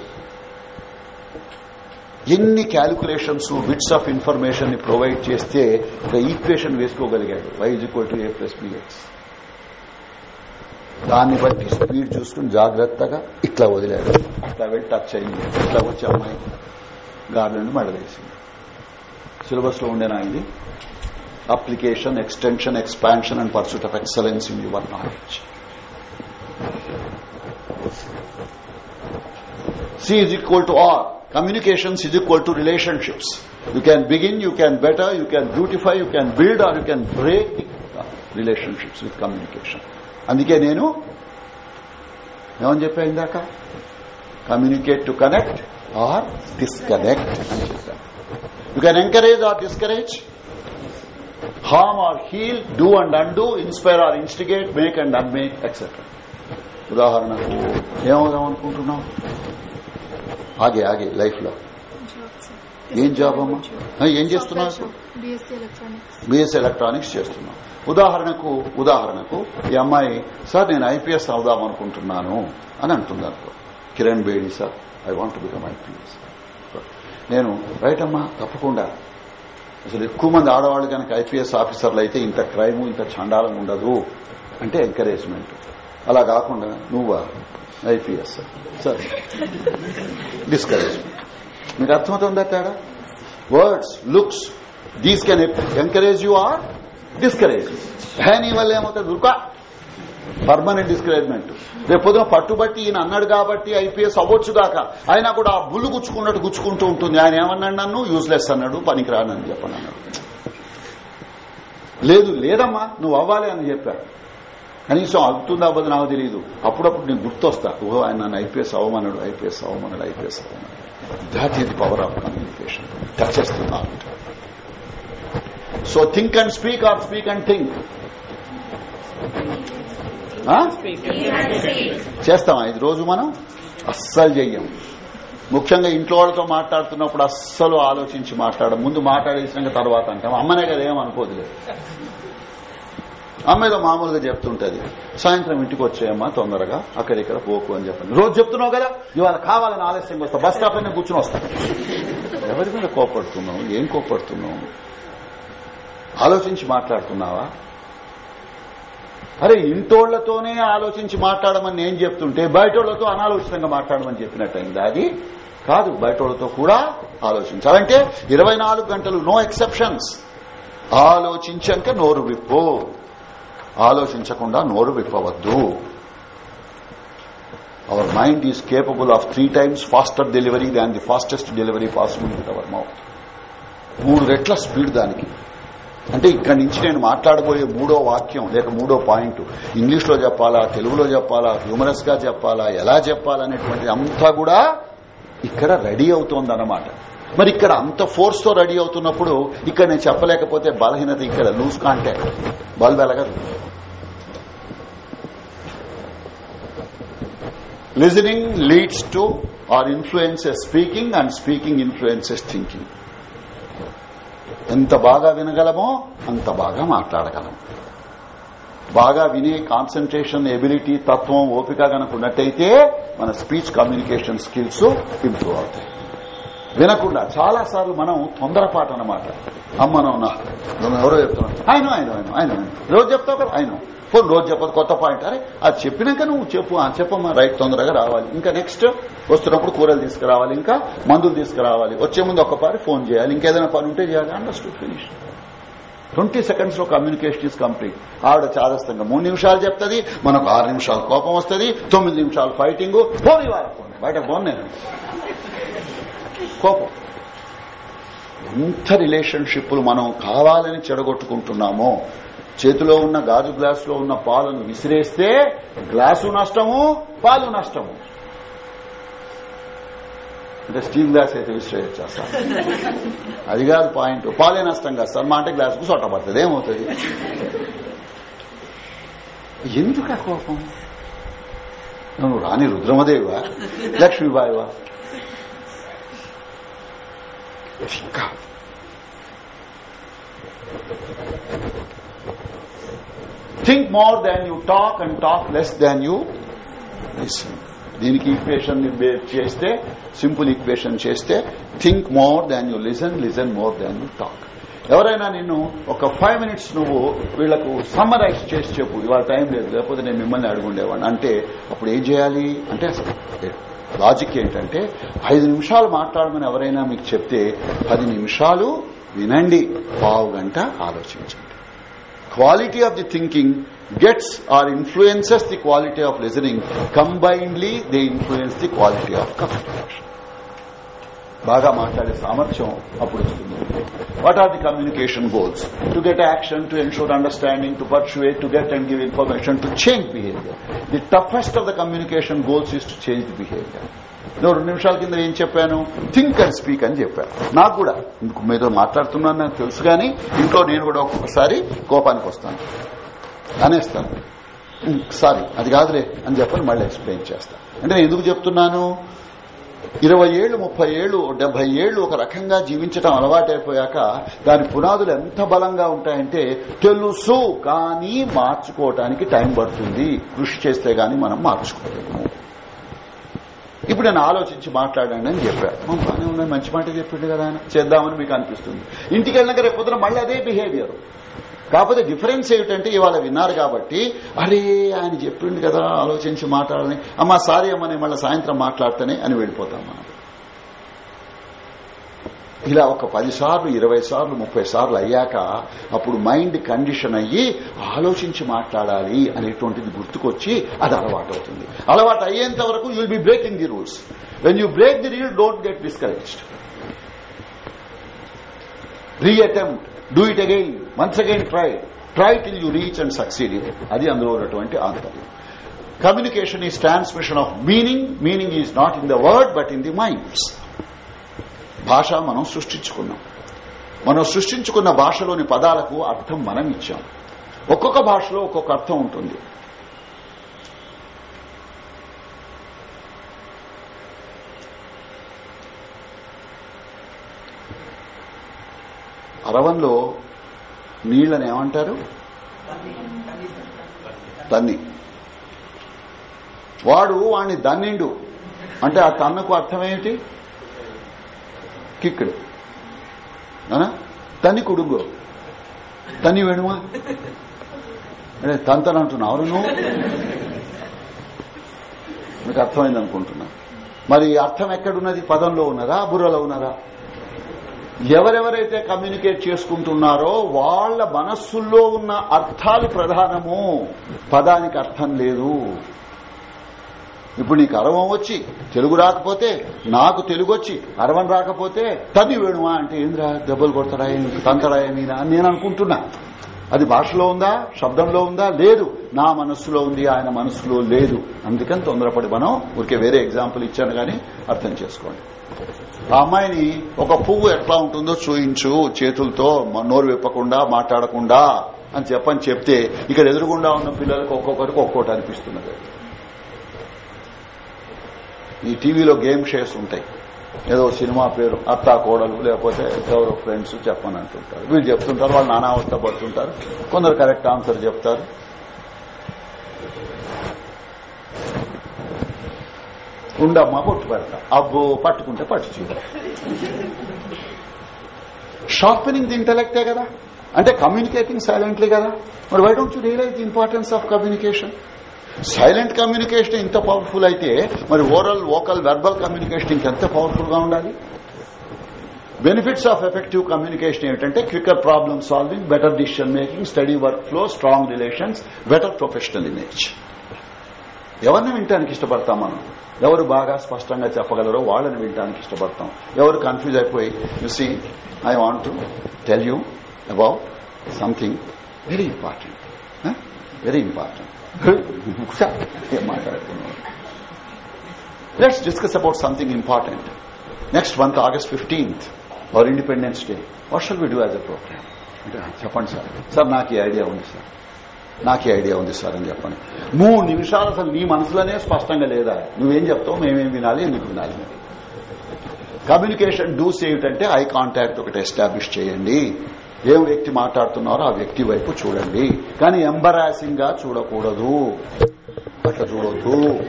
ఎన్ని క్యాలిక్యులేషన్స్ బిట్స్ ఆఫ్ ఇన్ఫర్మేషన్ని ప్రొవైడ్ చేస్తే ఒక equation వేసుకోగలిగాడు y equal to a plus b x దాన్ని బట్టి స్పీడ్ చూసుకుని జాగ్రత్తగా ఇట్లా వదిలాడు. అట్లా వెళ్ళి టచ్ అయింది. ఇట్లా వచ్చి అమ్మాయి గార్డెన్ మడలేసింది. సిలబస్ లో ఉండేనా ఇది application extension expansion and pursuit of excellence in your knowledge C is equal to R. Communications is equal to relationships. You can begin, you can better, you can beautify, you can build or you can break the relationships with communication. అందుకే నేను ఏమని చెప్పా ఇందాక communicate to connect or disconnect అని చెప్పాను you can encourage or discourage harm or heal do and undo inspire or instigate make and unmake etcetera ఉదాహరణకు ఏమవుదాం అనుకుంటున్నాం ఆగే ఆగే లైఫ్లో ఏం జాబ్ అమ్మా? ఏం చేస్తున్నావు? బీఎస్సీ ఎలక్ట్రానిక్స్ బిఎస్ ఎలక్ట్రానిక్స్ చేస్తున్నాం ఉదాహరణకు ఉదాహరణకు ఈ అమ్మాయి సార్ నేను ఐపీఎస్ అవుదాం అనుకుంటున్నాను అని అంటుంది అనుకో Kiran Bedi sir I want become IPS నేను రైట్ అమ్మా తప్పకుండా. అసలు ఎక్కువ మంది ఆడవాళ్ళు కనుక ఐపీఎస్ ఆఫీసర్లు అయితే ఇంత క్రైమ్ ఇంత చండాలం ఉండదు అంటే ఎంకరేజ్మెంట్. అలా కాకుండా నువ్వా? ఐపీఎస్. సరే. డిస్కరేజ్మెంట్ మీకు అర్థమవుతుందా తేడా? Words looks these can encourage you or discourage హ్యానీ వల్ల ఏమవుతుంది? దుర్కా పర్మనెంట్ డిస్కరేజ్మెంట్ రేపు పొద్దున పట్టుబట్టి ఈయన అన్నాడు కాబట్టి ఐపీఎస్ అవ్వచ్చు దాక అయినా కూడా ఆ బుల్లు గుచ్చుకున్నట్టు గుచ్చుకుంటూ ఉంటుంది. ఆయన ఏమన్నాడు నన్ను? యూజ్లెస్ అన్నాడు. పనికిరానని చెప్పను అన్నాడు. లేదు లేదమ్మా నువ్వు అవ్వాలి అని చెప్పాడు కనీసం అవుతుందా అవ్వదు నాకు తెలియదు అప్పుడప్పుడు నేను గుర్తొస్తా. ఓహో ఆయన నన్ను ఐపీఎస్ అవ్వమన్నాడు ఐపీఎస్ అవ్వమన్నాడు IPS అవ్వమన్నాడు that is the power of communication touch so think and speak or speak and think చేస్తామా? ఇది రోజు మనం అస్సలు చెయ్యం. ముఖ్యంగా ఇంట్లో వాళ్ళతో మాట్లాడుతున్నప్పుడు అస్సలు ఆలోచించి మాట్లాడ. ముందు మాట్లాడేసినాక తర్వాత అంటాం. అమ్మనే కదా ఏమనుకోదులేదు అమ్మ ఏదో మామూలుగా చెప్తుంటది. సాయంత్రం ఇంటికి వచ్చేయమ్మా తొందరగా. అక్కడిక్కడ పోకు అని చెప్పండి. రోజు చెప్తున్నావు కదా? ఇవాళ కావాలని ఆలస్యంగా వస్తా బస్ స్టాప్ అయినా కూర్చుని వస్తా. ఎవరి మీద కోపడుతున్నావు? ఏం కోపడుతున్నావు? ఆలోచించి మాట్లాడుతున్నావా? అరే ఇంటోళ్ళతోనే ఆలోచించి మాట్లాడమని నేను చెప్తుంటే బయటోళ్ళతో అనాలోచితంగా మాట్లాడమని చెప్పినట్టయింది అది? కాదు బయటోళ్ళతో కూడా ఆలోచించాలంటే ఇరవై గంటలు నో ఎక్సెప్షన్స్ ఆలోచించాక నోరు విప్పు. ఆలోచించకుండా నోరు విప్పవద్దు. Our mind is capable of three times faster delivery than the fastest delivery possible with our mouth మూడు రెట్ల స్పీడ్ దానికి. అంటే ఇక్కడి నుంచి నేను మాట్లాడబోయే మూడో వాక్యం లేక మూడో పాయింట్ ఇంగ్లీష్లో చెప్పాలా తెలుగులో చెప్పాలా హ్యూమరస్గా చెప్పాలా ఎలా చెప్పాలనేటువంటి అంతా కూడా ఇక్కడ రెడీ అవుతోంది అన్నమాట మరి ఇక్కడ అంత ఫోర్స్తో రెడీ అవుతున్నప్పుడు ఇక్కడ నేను చెప్పలేకపోతే బలహీనత ఇక్కడ loose contact bulb ఎలగదు listening leads to or influences speaking and speaking influences thinking ఎంత బాగా వినగలమో అంత బాగా మాట్లాడగలం. బాగా వినే కాన్సన్ట్రేషన్ ఎబిలిటీ తత్వం ఓపిక కనుక ఉన్నట్టయితే మన స్పీచ్ కమ్యూనికేషన్ స్కిల్స్ ఇంప్రూవ్ అవుతాయి. వినకుండా చాలా సార్లు మనం తొందరపాటు అనమాట అమ్మనో నా ఎవరో ఆయన ఆయన ఆయన ఆయన. రోజు చెప్తావు కదా ఆయన ఫోన్ రోజు చెప్పదు కొత్త పాయింట్. అరే అది చెప్పినాక నువ్వు చెప్పు ఆ చెప్పమ్మా రైట్ తొందరగా రావాలి. ఇంకా నెక్స్ట్ వస్తున్నప్పుడు కూరలు తీసుకురావాలి ఇంకా మందులు తీసుకురావాలి. వచ్చే ముందు ఒక్కపారి ఫోన్ చేయాలి ఇంకేదైనా పని ఉంటే చేయాలి. అండర్స్టూడ్ ఫినిష్ ట్వంటీ సెకండ్స్లో కమ్యూనికేషన్ ఇస్ కంప్లీట్ ఆవిడ చాదస్తంగా మూడు నిమిషాలు చెప్తుంది మనకు ఆరు నిమిషాలు కోపం వస్తుంది తొమ్మిది నిమిషాలు ఫైటింగ్ ఫోన్. ఇవ్వాలి బయట ఫోన్ నేను. కోపం. ఎంత రిలేషన్షిప్లు మనం కావాలని చెడగొట్టుకుంటున్నామో చేతిలో ఉన్న గాజు గ్లాస్లో ఉన్న పాలను విసిరేస్తే గ్లాసు నష్టము పాలు నష్టము. అంటే స్టీల్ గ్లాస్ అయితే విసిరేయచ్చా సార్? అది కాదు పాయింట్. పాలే నష్టం కాదు సార్. మా అంటే గ్లాసుకు సొట్ట ఏమవుతుంది? ఎందుకు కోపం? నువ్వు రాణి రుద్రమదేవివా లక్ష్మీబాయివా? ఇంకా think more than you talk and talk less than you listen దీనికి ఈక్వేషన్ చేస్తే సింపుల్ ఈక్వేషన్ చేస్తే think more than you listen listen more than you talk ఎవరైనా నిన్ను ఒక ఫైవ్ మినిట్స్ నువ్వు వీళ్ళకు సమ్మరైజ్ చేసి చెప్పు. ఇవాళ టైం లేదు లేకపోతే నేను మిమ్మల్ని అడుగుండేవాడిని. అంటే అప్పుడు ఏం చేయాలి? అంటే లాజిక్ ఏంటంటే ఐదు నిమిషాలు మాట్లాడమని ఎవరైనా మీకు చెప్తే పది నిమిషాలు వినండి పావు గంట ఆలోచించండి. Quality of the thinking gets or influences the quality of listening combinedly they influence the quality of construction బాగా మాట్లాడే సామర్థ్యం అప్పుడు What are the communication goals to get action to ensure understanding to persuade to get and give information to change behaviour the toughest of the communication goals is to change the behaviour నేను రెండు నిమిషాల కింద ఏం చెప్పాను? థింక్ అండ్ స్పీక్ అని చెప్పాను. నాకు కూడా. ఇంకో మీతో మాట్లాడుతున్నాను నాకు తెలుసు కానీ ఇంట్లో నేను కూడా ఒక్కొక్కసారి కోపానికి వస్తాను. అనేస్తాను. సారీ అది కాదులే అని చెప్పని మళ్ళీ ఎక్స్ప్లెయిన్ చేస్తాను. అంటే నేను ఎందుకు చెప్తున్నాను? ఇరవై ఏళ్ళు ముప్పై ఏళ్ళు డెబ్బై ఏళ్ళు ఒక రకంగా జీవించడం అలవాటైపోయాక దాని పునాదులు ఎంత బలంగా ఉంటాయంటే తెలుసు కానీ మార్చుకోవటానికి టైం పడుతుంది. కృషి చేస్తే గాని మనం మార్చుకోలేము. ఇప్పుడు నేను ఆలోచించి మాట్లాడండి అని చెప్పాడు మనం బాగానే ఉన్నాయి. మంచి మాట చెప్పిండు కదా ఆయన. చేద్దామని మీకు అనిపిస్తుంది. ఇంటికి వెళ్ళినాక రేపు పొద్దున మళ్ళీ అదే బిహేవియర్ కాకపోతే డిఫరెన్స్ ఏమిటంటే ఇవాళ విన్నారు కాబట్టి అరే ఆయన చెప్పిండు కదా ఆలోచించి మాట్లాడని. అమ్మా సారీ అమ్మని మళ్ళీ సాయంత్రం మాట్లాడతానే అని వెళ్ళిపోతాం మనం. ఇలా ఒక పది సార్లు ఇరవై సార్లు ముప్పై సార్లు అయ్యాక అప్పుడు మైండ్ కండిషన్ అయ్యి ఆలోచించి మాట్లాడాలి అనేటువంటిది గుర్తుకొచ్చి అది అలవాటు అవుతుంది అలవాటు అయ్యేంత వరకు you'll be breaking the rules when you break the rule don't get discouraged reattempt do it again once again try try till you reach and succeed అది అందులో ఉన్నటువంటి ఆంతర్యం. Communication is transmission of meaning meaning is not in the word but in the minds భాష మనం సృష్టించుకున్నాం. మనం సృష్టించుకున్న భాషలోని పదాలకు అర్థం మనం ఇచ్చాం. ఒక్కొక్క భాషలో ఒక్కొక్క అర్థం ఉంటుంది. అరవంలో నీళ్ళని ఏమంటారు? తన్ని. వాడు వాణ్ణి దన్నిండు. అంటే ఆ తన్నకు అర్థమేమిటి కిక్కుడు తని కుడుంగు తని వేణుమా అంటే తంతను అంటున్నావు నువ్వు? మీకు అర్థమైంది అనుకుంటున్నా మరి అర్థం ఎక్కడున్నది? పదంలో ఉన్నదా? బుర్రలో ఉన్నదా? ఎవరెవరైతే కమ్యూనికేట్ చేసుకుంటున్నారో వాళ్ళ మనస్సుల్లో ఉన్న అర్థాలు ప్రధానము. పదానికి అర్థం లేదు. ఇప్పుడు నీకు అరవం వచ్చి తెలుగు రాకపోతే నాకు తెలుగు వచ్చి అరవం రాకపోతే తది వేణువా అంటే ఏంద్రా దెబ్బలు కొడతాడా తంతరా మీనా అని నేను అనుకుంటున్నా. అది భాషలో ఉందా? శబ్దంలో ఉందా? లేదు. నా మనస్సులో ఉంది ఆయన మనస్సులో లేదు. అందుకని తొందరపడి మనం ఊరికే వేరే ఎగ్జాంపుల్ ఇచ్చాను కానీ అర్థం చేసుకోండి. ఆ అమ్మాయిని ఒక పువ్వు ఎట్లా ఉంటుందో చూయించు చేతులతో నోరు విప్పకుండా మాట్లాడకుండా అని చెప్పని చెప్తే ఇక్కడ ఎదురుగుండా ఉన్న పిల్లలకు ఒక్కొక్కరికి ఒక్కొక్కటి అనిపిస్తున్నది. ఈ టీవీలో గేమ్ షేర్స్ ఉంటాయి. ఏదో సినిమా పేరు అత్తా కోడలు లేకపోతే ఎవరో ఫ్రెండ్స్ చెప్పని అంటుంటారు. వీళ్ళు చెప్తుంటారు వాళ్ళు నానావస్థ పడుతుంటారు కొందరు కరెక్ట్ ఆన్సర్ చెప్తారు. ఉండమ్మా పొట్టు పెడతా. అబ్బో పట్టుకుంటే పట్టు చీర. షార్పెనింగ్ ది ఇంటలెక్టే కదా? అంటే కమ్యూనికేటింగ్ సైలెంట్లీ కదా? మరి why don't you realize the importance of communication silent communication ఇంత పవర్ఫుల్ అయితే మరి ఓరల్ వోకల్ వెర్బల్ కమ్యూనికేషన్ ఇంకెంత పవర్ఫుల్గా ఉండాలి? బెనిఫిట్స్ ఆఫ్ ఎఫెక్టివ్ కమ్యూనికేషన్ ఏమిటంటే quicker problem solving better decision making study work flow strong relations better professional image. ఎవరిని వినటానికి ఇష్టపడతాం మనం? ఎవరు బాగా స్పష్టంగా చెప్పగలరో వాళ్ళని వినటానికి ఇష్టపడతాం. ఎవరు కన్ఫ్యూజ్ అయిపోయి you see I want to tell you about something very important very important ఏం let's discuss about something important next month August fifteenth our Independence Day what should we do as a programme అంటే చెప్పండి సార్. సార్ నాకు ఈ ఐడియా ఉంది సార్. నాకు ఈ ఐడియా ఉంది సార్ అని చెప్పండి. మూడు నిమిషాలు అసలు నీ మనసులోనే స్పష్టంగా లేదా? నువ్వేం చెప్తావు మేమేం వినాలి ఎందుకు వినాలి? కమ్యూనికేషన్ డూస్ ఏమిటంటే ఐ కాంటాక్ట్ ఒకటి ఎస్టాబ్లిష్ చేయండి. ఏం వ్యక్తి మాట్లాడుతున్నారో ఆ వ్యక్తి వైపు చూడండి. కానీ ఎంబరాసింగ్గా చూడకూడదు. అట్లా చూడొద్దు.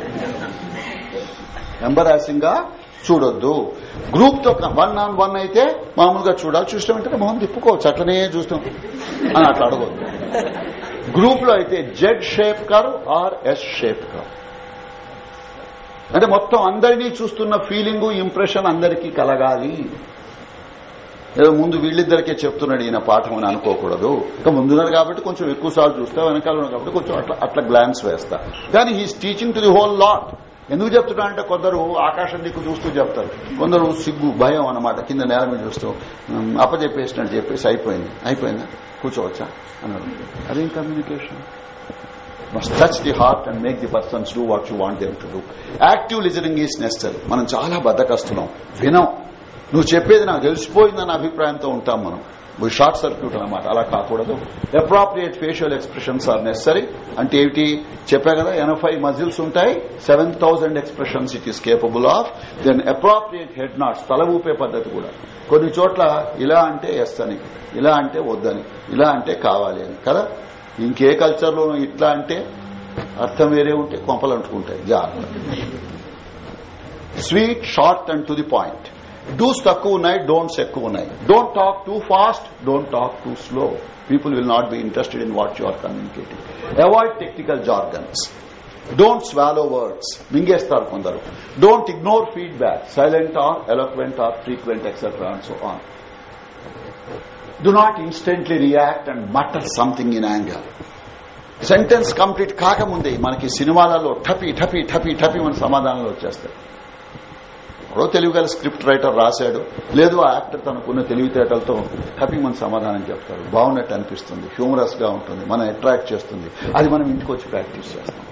ఎంబరాసింగ్గా చూడొద్దు. గ్రూప్తో వన్ ఆన్ వన్ అయితే మామూలుగా చూడాలి. చూసిన వెంటనే మొహం తిప్పుకోవచ్చు. అట్లనే చూస్తాం. అని అట్లా అడగొద్దు. గ్రూప్లో అయితే Z shape car or S shape car. అంటే మొత్తం అందరినీ చూస్తున్న ఫీలింగ్ ఇంప్రెషన్ అందరికీ కలగాలి. ఏదో ముందు వీళ్ళిద్దరికే చెప్తున్నాడు ఈయన పాఠం అని అనుకోకూడదు. ఇంకా ముందున్నారు కాబట్టి కొంచెం ఎక్కువ సార్లు చూస్తా వెనకాల ఉన్నారు కాబట్టి కొంచెం అట్లా అట్లా గ్లాన్స్ వేస్తా. కానీ he's teaching to the whole lot ఎందుకు చెప్తున్నా అంటే కొందరు ఆకాశం దిక్కు చూస్తూ చెప్తారు. కొందరు సిగ్గు భయం అన్నమాట. కింద నేల మీద చూస్తూ అప్పచెప్పేసినట్టు చెప్పేసి అయిపోయింది. అయిపోయిందా? కూర్చోవచ్చా? అన్నారు. అదేం communication must touch the heart and make the persons do what you want them to do active listening is necessary మనం చాలా బద్దకస్తున్నాం వినం. నువ్వు చెప్పేది నాకు తెలిసిపోయిందన్న అభిప్రాయంతో ఉంటాం మనం. షార్ట్ సర్క్యూట్ అనమాట అలా కాకూడదు. Appropriate facial expressions are necessary అంటే ఏమిటి? చెప్పా కదా ఎనభై మజిల్స్ ఉంటాయి seven thousand expressions it is capable of then appropriate head nods తల ఊపే పద్ధతి కూడా. కొన్ని చోట్ల ఇలా అంటే ఎస్ అని ఇలా అంటే వద్దని ఇలా అంటే కావాలి అని కదా? ఇంకే కల్చర్ లోనూ ఇట్లా అంటే అర్థం వేరే ఉంటే కొంపలు అంటుకుంటాయి. జాగ్రత్త. Sweet short and to the point dos తక్కువ ఉన్నాయి డోంట్స్ ఎక్కువ ఉన్నాయి. Don't talk too fast don't talk too slow people will not be interested in what you are communicating avoid technical jargons don't swallow words మింగేస్తారు కొందరు. Don't ignore feedback silent or eloquent or frequent etcetera and so on do not instantly react and mutter something in anger. Sentence complete కాకముందే మనకి సినిమాలలో టపి టపి టపి టపి మన సమాధానాలు వచ్చేస్తాయి. ఎవరో తెలివిగల స్క్రిప్ట్ రైటర్ రాశాడు. లేదు ఆ యాక్టర్ తనకున్న తెలివితేటలతో హ్యాపీ మన సమాధానం చెప్తాడు. బాగున్నట్టు అనిపిస్తుంది. హ్యూమరస్గా ఉంటుంది. మనం అట్రాక్ట్ చేస్తుంది. అది మనం ఇంటికి వచ్చి ప్రాక్టీస్ చేస్తాం.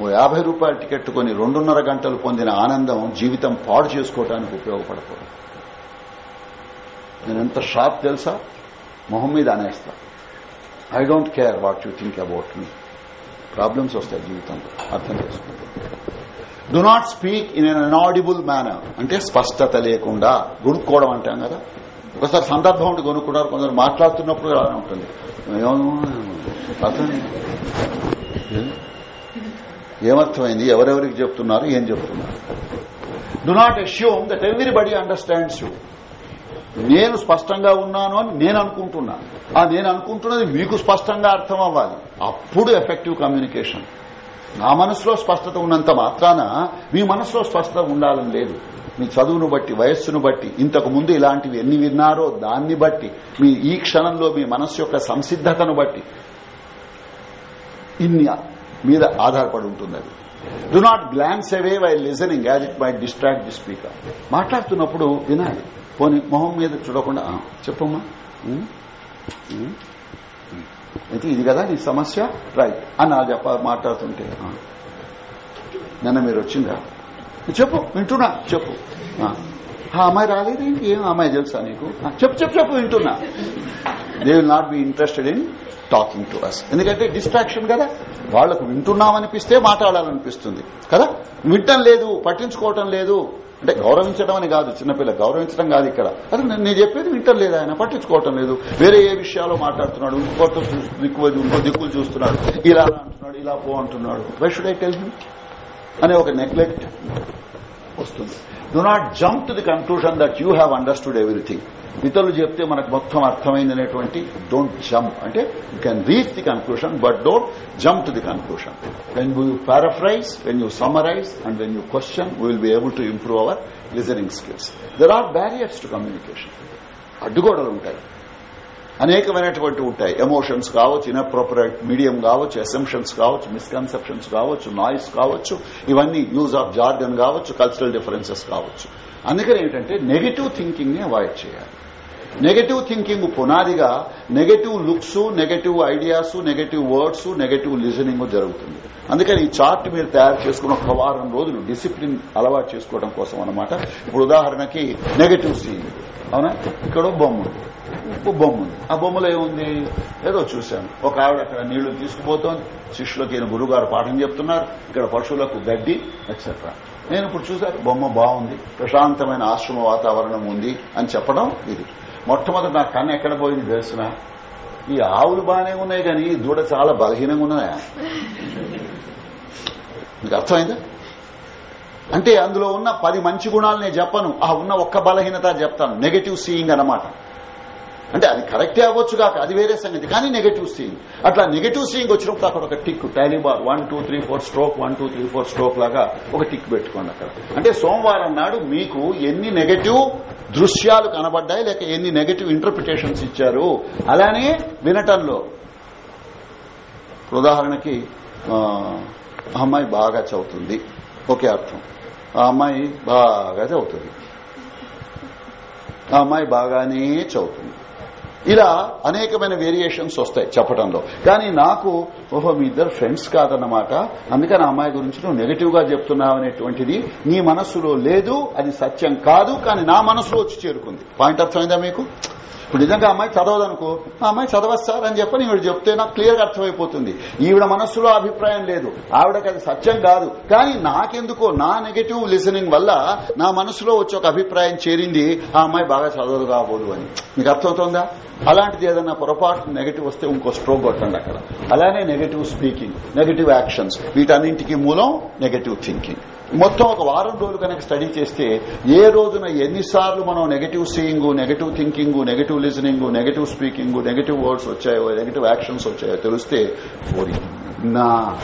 ఓ యాభై రూపాయల టికెట్ కొని రెండున్నర గంటలు పొందిన ఆనందం జీవితం పాడు చేసుకోవడానికి ఉపయోగపడకూడదు. నేను ఎంత షార్ప్ తెలుసా? మొహం మీద అనేస్తా. I don't care what you think about me. Problems వస్తాయి జీవితంలో. అర్థం చేసుకుంటే. Do not speak in an inaudible manner అంటే స్పష్టత లేకుండా గొనుక్కోవడం అంటాం కదా. ఒకసారి సందర్భం ఉండి కొనుక్కున్నారు కొందరు మాట్లాడుతున్నప్పుడు అలానే ఉంటుంది. అర్థం ఏమర్థమైంది? ఎవరెవరికి చెప్తున్నారు? ఏం చెప్తున్నారు? Do not assume that everybody understands you నేను స్పష్టంగా ఉన్నాను అని నేను అనుకుంటున్నా. ఆ నేను అనుకుంటున్నది మీకు స్పష్టంగా అర్థం అవ్వాలి. అప్పుడు ఎఫెక్టివ్ కమ్యూనికేషన్ నా మనసులో స్పష్టత ఉన్నంత మాత్రాన మీ మనసులో స్పష్టత ఉండాలని లేదు. మీ చదువును బట్టి వయస్సును బట్టి ఇంతకు ముందు ఇలాంటివి ఎన్ని విన్నారో దాన్ని బట్టి మీ ఈ క్షణంలో మీ మనస్సు యొక్క సంసిద్ధతను బట్టి ఇన్ని మీద ఆధారపడి ఉంటుంది అది. Do not glance away while listening as it may distract the speaker మాట్లాడుతున్నప్పుడు వినాలి. పోనీ మొహం మీద చూడకుండా చెప్పమ్మా. అయితే ఇది కదా నీ సమస్య? రైట్ అని నా చెప్ప మాట్లాడుతుంటే నిన్న మీరు వచ్చిందా చెప్పు వింటున్నా చెప్పు. "ఆ, అమ్మాయి రాలేదేంటి ఏం అమ్మాయి తెలుసా నీకు? చెప్పు చెప్పు చెప్పు వింటున్నా. They will not be interested in talking to us ఎందుకంటే డిస్ట్రాక్షన్ కదా. వాళ్ళకు వింటున్నామనిపిస్తే మాట్లాడాలనిపిస్తుంది. కదా? వింటం లేదు పట్టించుకోవటం లేదు. అంటే గౌరవించడం అని కాదు చిన్నపిల్ల గౌరవించడం కాదు ఇక్కడ. అది నేను నేను చెప్పేది వింటం లేదు ఆయన? పట్టించుకోవటం లేదు. వేరే ఏ విషయాల్లో మాట్లాడుతున్నాడు? ఇంకోటి దిక్కు ఇంకో దిక్కులు చూస్తున్నాడు. ఇలా అంటున్నాడు ఇలా పో అంటున్నాడు. Why should I tell him అనే ఒక నెగ్లెక్ట్ వస్తుంది. Do not jump to the conclusion that you have understood everything ఇతరులు చెప్తే మనకు మొత్తం అర్థమైంది అనేటువంటి డోంట్ జంప్ అంటే you can reach the conclusion but don't jump to the conclusion when you paraphrase when you summarize and when you question we will be able to improve our listening skills there are barriers to communication అడ్డుగోడలు ఉంటాయి. అనేకమైనటువంటి ఉంటాయి. ఎమోషన్స్ కావచ్చు ఇన్అప్రోపరేట్ మీడియం కావచ్చు అసెంప్షన్స్ కావచ్చు మిస్కన్సెప్షన్స్ కావచ్చు నాయిస్ కావచ్చు ఇవన్నీ యూజ్ ఆఫ్ జార్గన్ కావచ్చు కల్చరల్ డిఫరెన్సెస్ కావచ్చు. అందుకని ఏంటంటే నెగటివ్ థింకింగ్ని అవాయిడ్ చేయాలి. నెగటివ్ థింకింగ్ పునాదిగా negative looks negative ideas negative words negative listening జరుగుతుంది. అందుకని ఈ చార్ట్ మీరు తయారు చేసుకున్న ఒక వారం రోజులు డిసిప్లిన్ అలవాటు చేసుకోవడం కోసం అనమాట ఇప్పుడు ఉదాహరణకి నెగటివ్ సీన్ అవునా? ఇక్కడ బొమ్మ ఉంది. బొమ్మ ఉంది. ఆ బొమ్మలో ఏముంది? ఏదో చూశాను. ఒక ఆవిడ అక్కడ నీళ్ళు తీసుకుపోతోంది. శిష్యులకి ఈయన గురుగారు పాఠం చెప్తున్నారు. ఇక్కడ పశువులకు గడ్డి ఎక్సెట్రా నేను ఇప్పుడు చూశాను. బొమ్మ బాగుంది. ప్రశాంతమైన ఆశ్రమ వాతావరణం ఉంది అని చెప్పడం ఇది. మొట్టమొదటి నా కన్ను ఎక్కడ పోయింది తెలిసిన? ఈ ఆవులు బాగానే ఉన్నాయి కానీ దూడ చాలా బలహీనంగా ఉన్నాయా మీకు అర్థమైందా? అంటే అందులో ఉన్న పది మంచి గుణాలు నేను చెప్పను. ఆ ఉన్న ఒక్క బలహీనత చెప్తాను. నెగటివ్ సీయింగ్ అన్నమాట. అంటే అది కరెక్టే అవ్వచ్చు కాక అది వేరే సంగతి. కానీ నెగటివ్ సీయింగ్ అట్లా నెగటివ్ సీయింగ్ వచ్చినప్పుడు అక్కడ ఒక tick tally bar one two three four stroke one two three four stroke లాగా ఒక టిక్ పెట్టుకోండి అక్కడ. అంటే సోమవారం నాడు మీకు ఎన్ని నెగటివ్ దృశ్యాలు కనబడ్డాయి లేక ఎన్ని నెగటివ్ ఇంటర్ప్రిటేషన్స్ ఇచ్చారు? అలానే వినటంలో. ఉదాహరణకి అమ్మాయి బాగా చదువుతుంది. ఒకే అర్థం. ఆ అమ్మాయి బాగా చదువుతుంది. ఆ అమ్మాయి బాగానే చదువుతుంది. ఇలా అనేకమైన వేరియేషన్స్ వస్తాయి చెప్పడంలో కానీ నాకు ఓహో మీ ఇద్దరు ఫ్రెండ్స్ కాదన్నమాట. అందుకని అమ్మాయి గురించి నువ్వు నెగిటివ్గా చెప్తున్నావు అనేటువంటిది నీ మనస్సులో లేదు అది సత్యం కాదు కానీ నా మనసులో వచ్చి చేరుకుంది. పాయింట్ అర్థమైందా మీకు? ఇప్పుడు నిజంగా అమ్మాయి చదవదనుకో ఆ అమ్మాయి చదవస్తారు అని చెప్పని ఈవిడ చెప్తే నాకు క్లియర్గా అర్థమైపోతుంది. ఈవిడ మనస్సులో అభిప్రాయం లేదు. ఆవిడకి అది సత్యం కాదు. కానీ నాకెందుకో నా నెగటివ్ లిసనింగ్ వల్ల నా మనసులో వచ్చి ఒక అభిప్రాయం చేరింది ఆ అమ్మాయి బాగా చదవదు కాబోదు అని. మీకు అర్థమవుతుందా? అలాంటిది ఏదన్నా పొరపాటు నెగటివ్ వస్తే ఇంకో స్ట్రోక్ కొట్టండి అక్కడ. అలానే నెగటివ్ స్పీకింగ్ నెగటివ్ యాక్షన్స్ వీటన్నింటికి మూలం నెగటివ్ థింకింగ్. మొత్తం ఒక వారం రోజులు కనుక స్టడీ చేస్తే ఏ రోజున ఎన్నిసార్లు మనం negative seeing negative thinking negative listening negative speaking negative words వచ్చాయో నెగిటివ్ యాక్షన్స్ వచ్చాయో తెలిస్తే ఫోర్ నా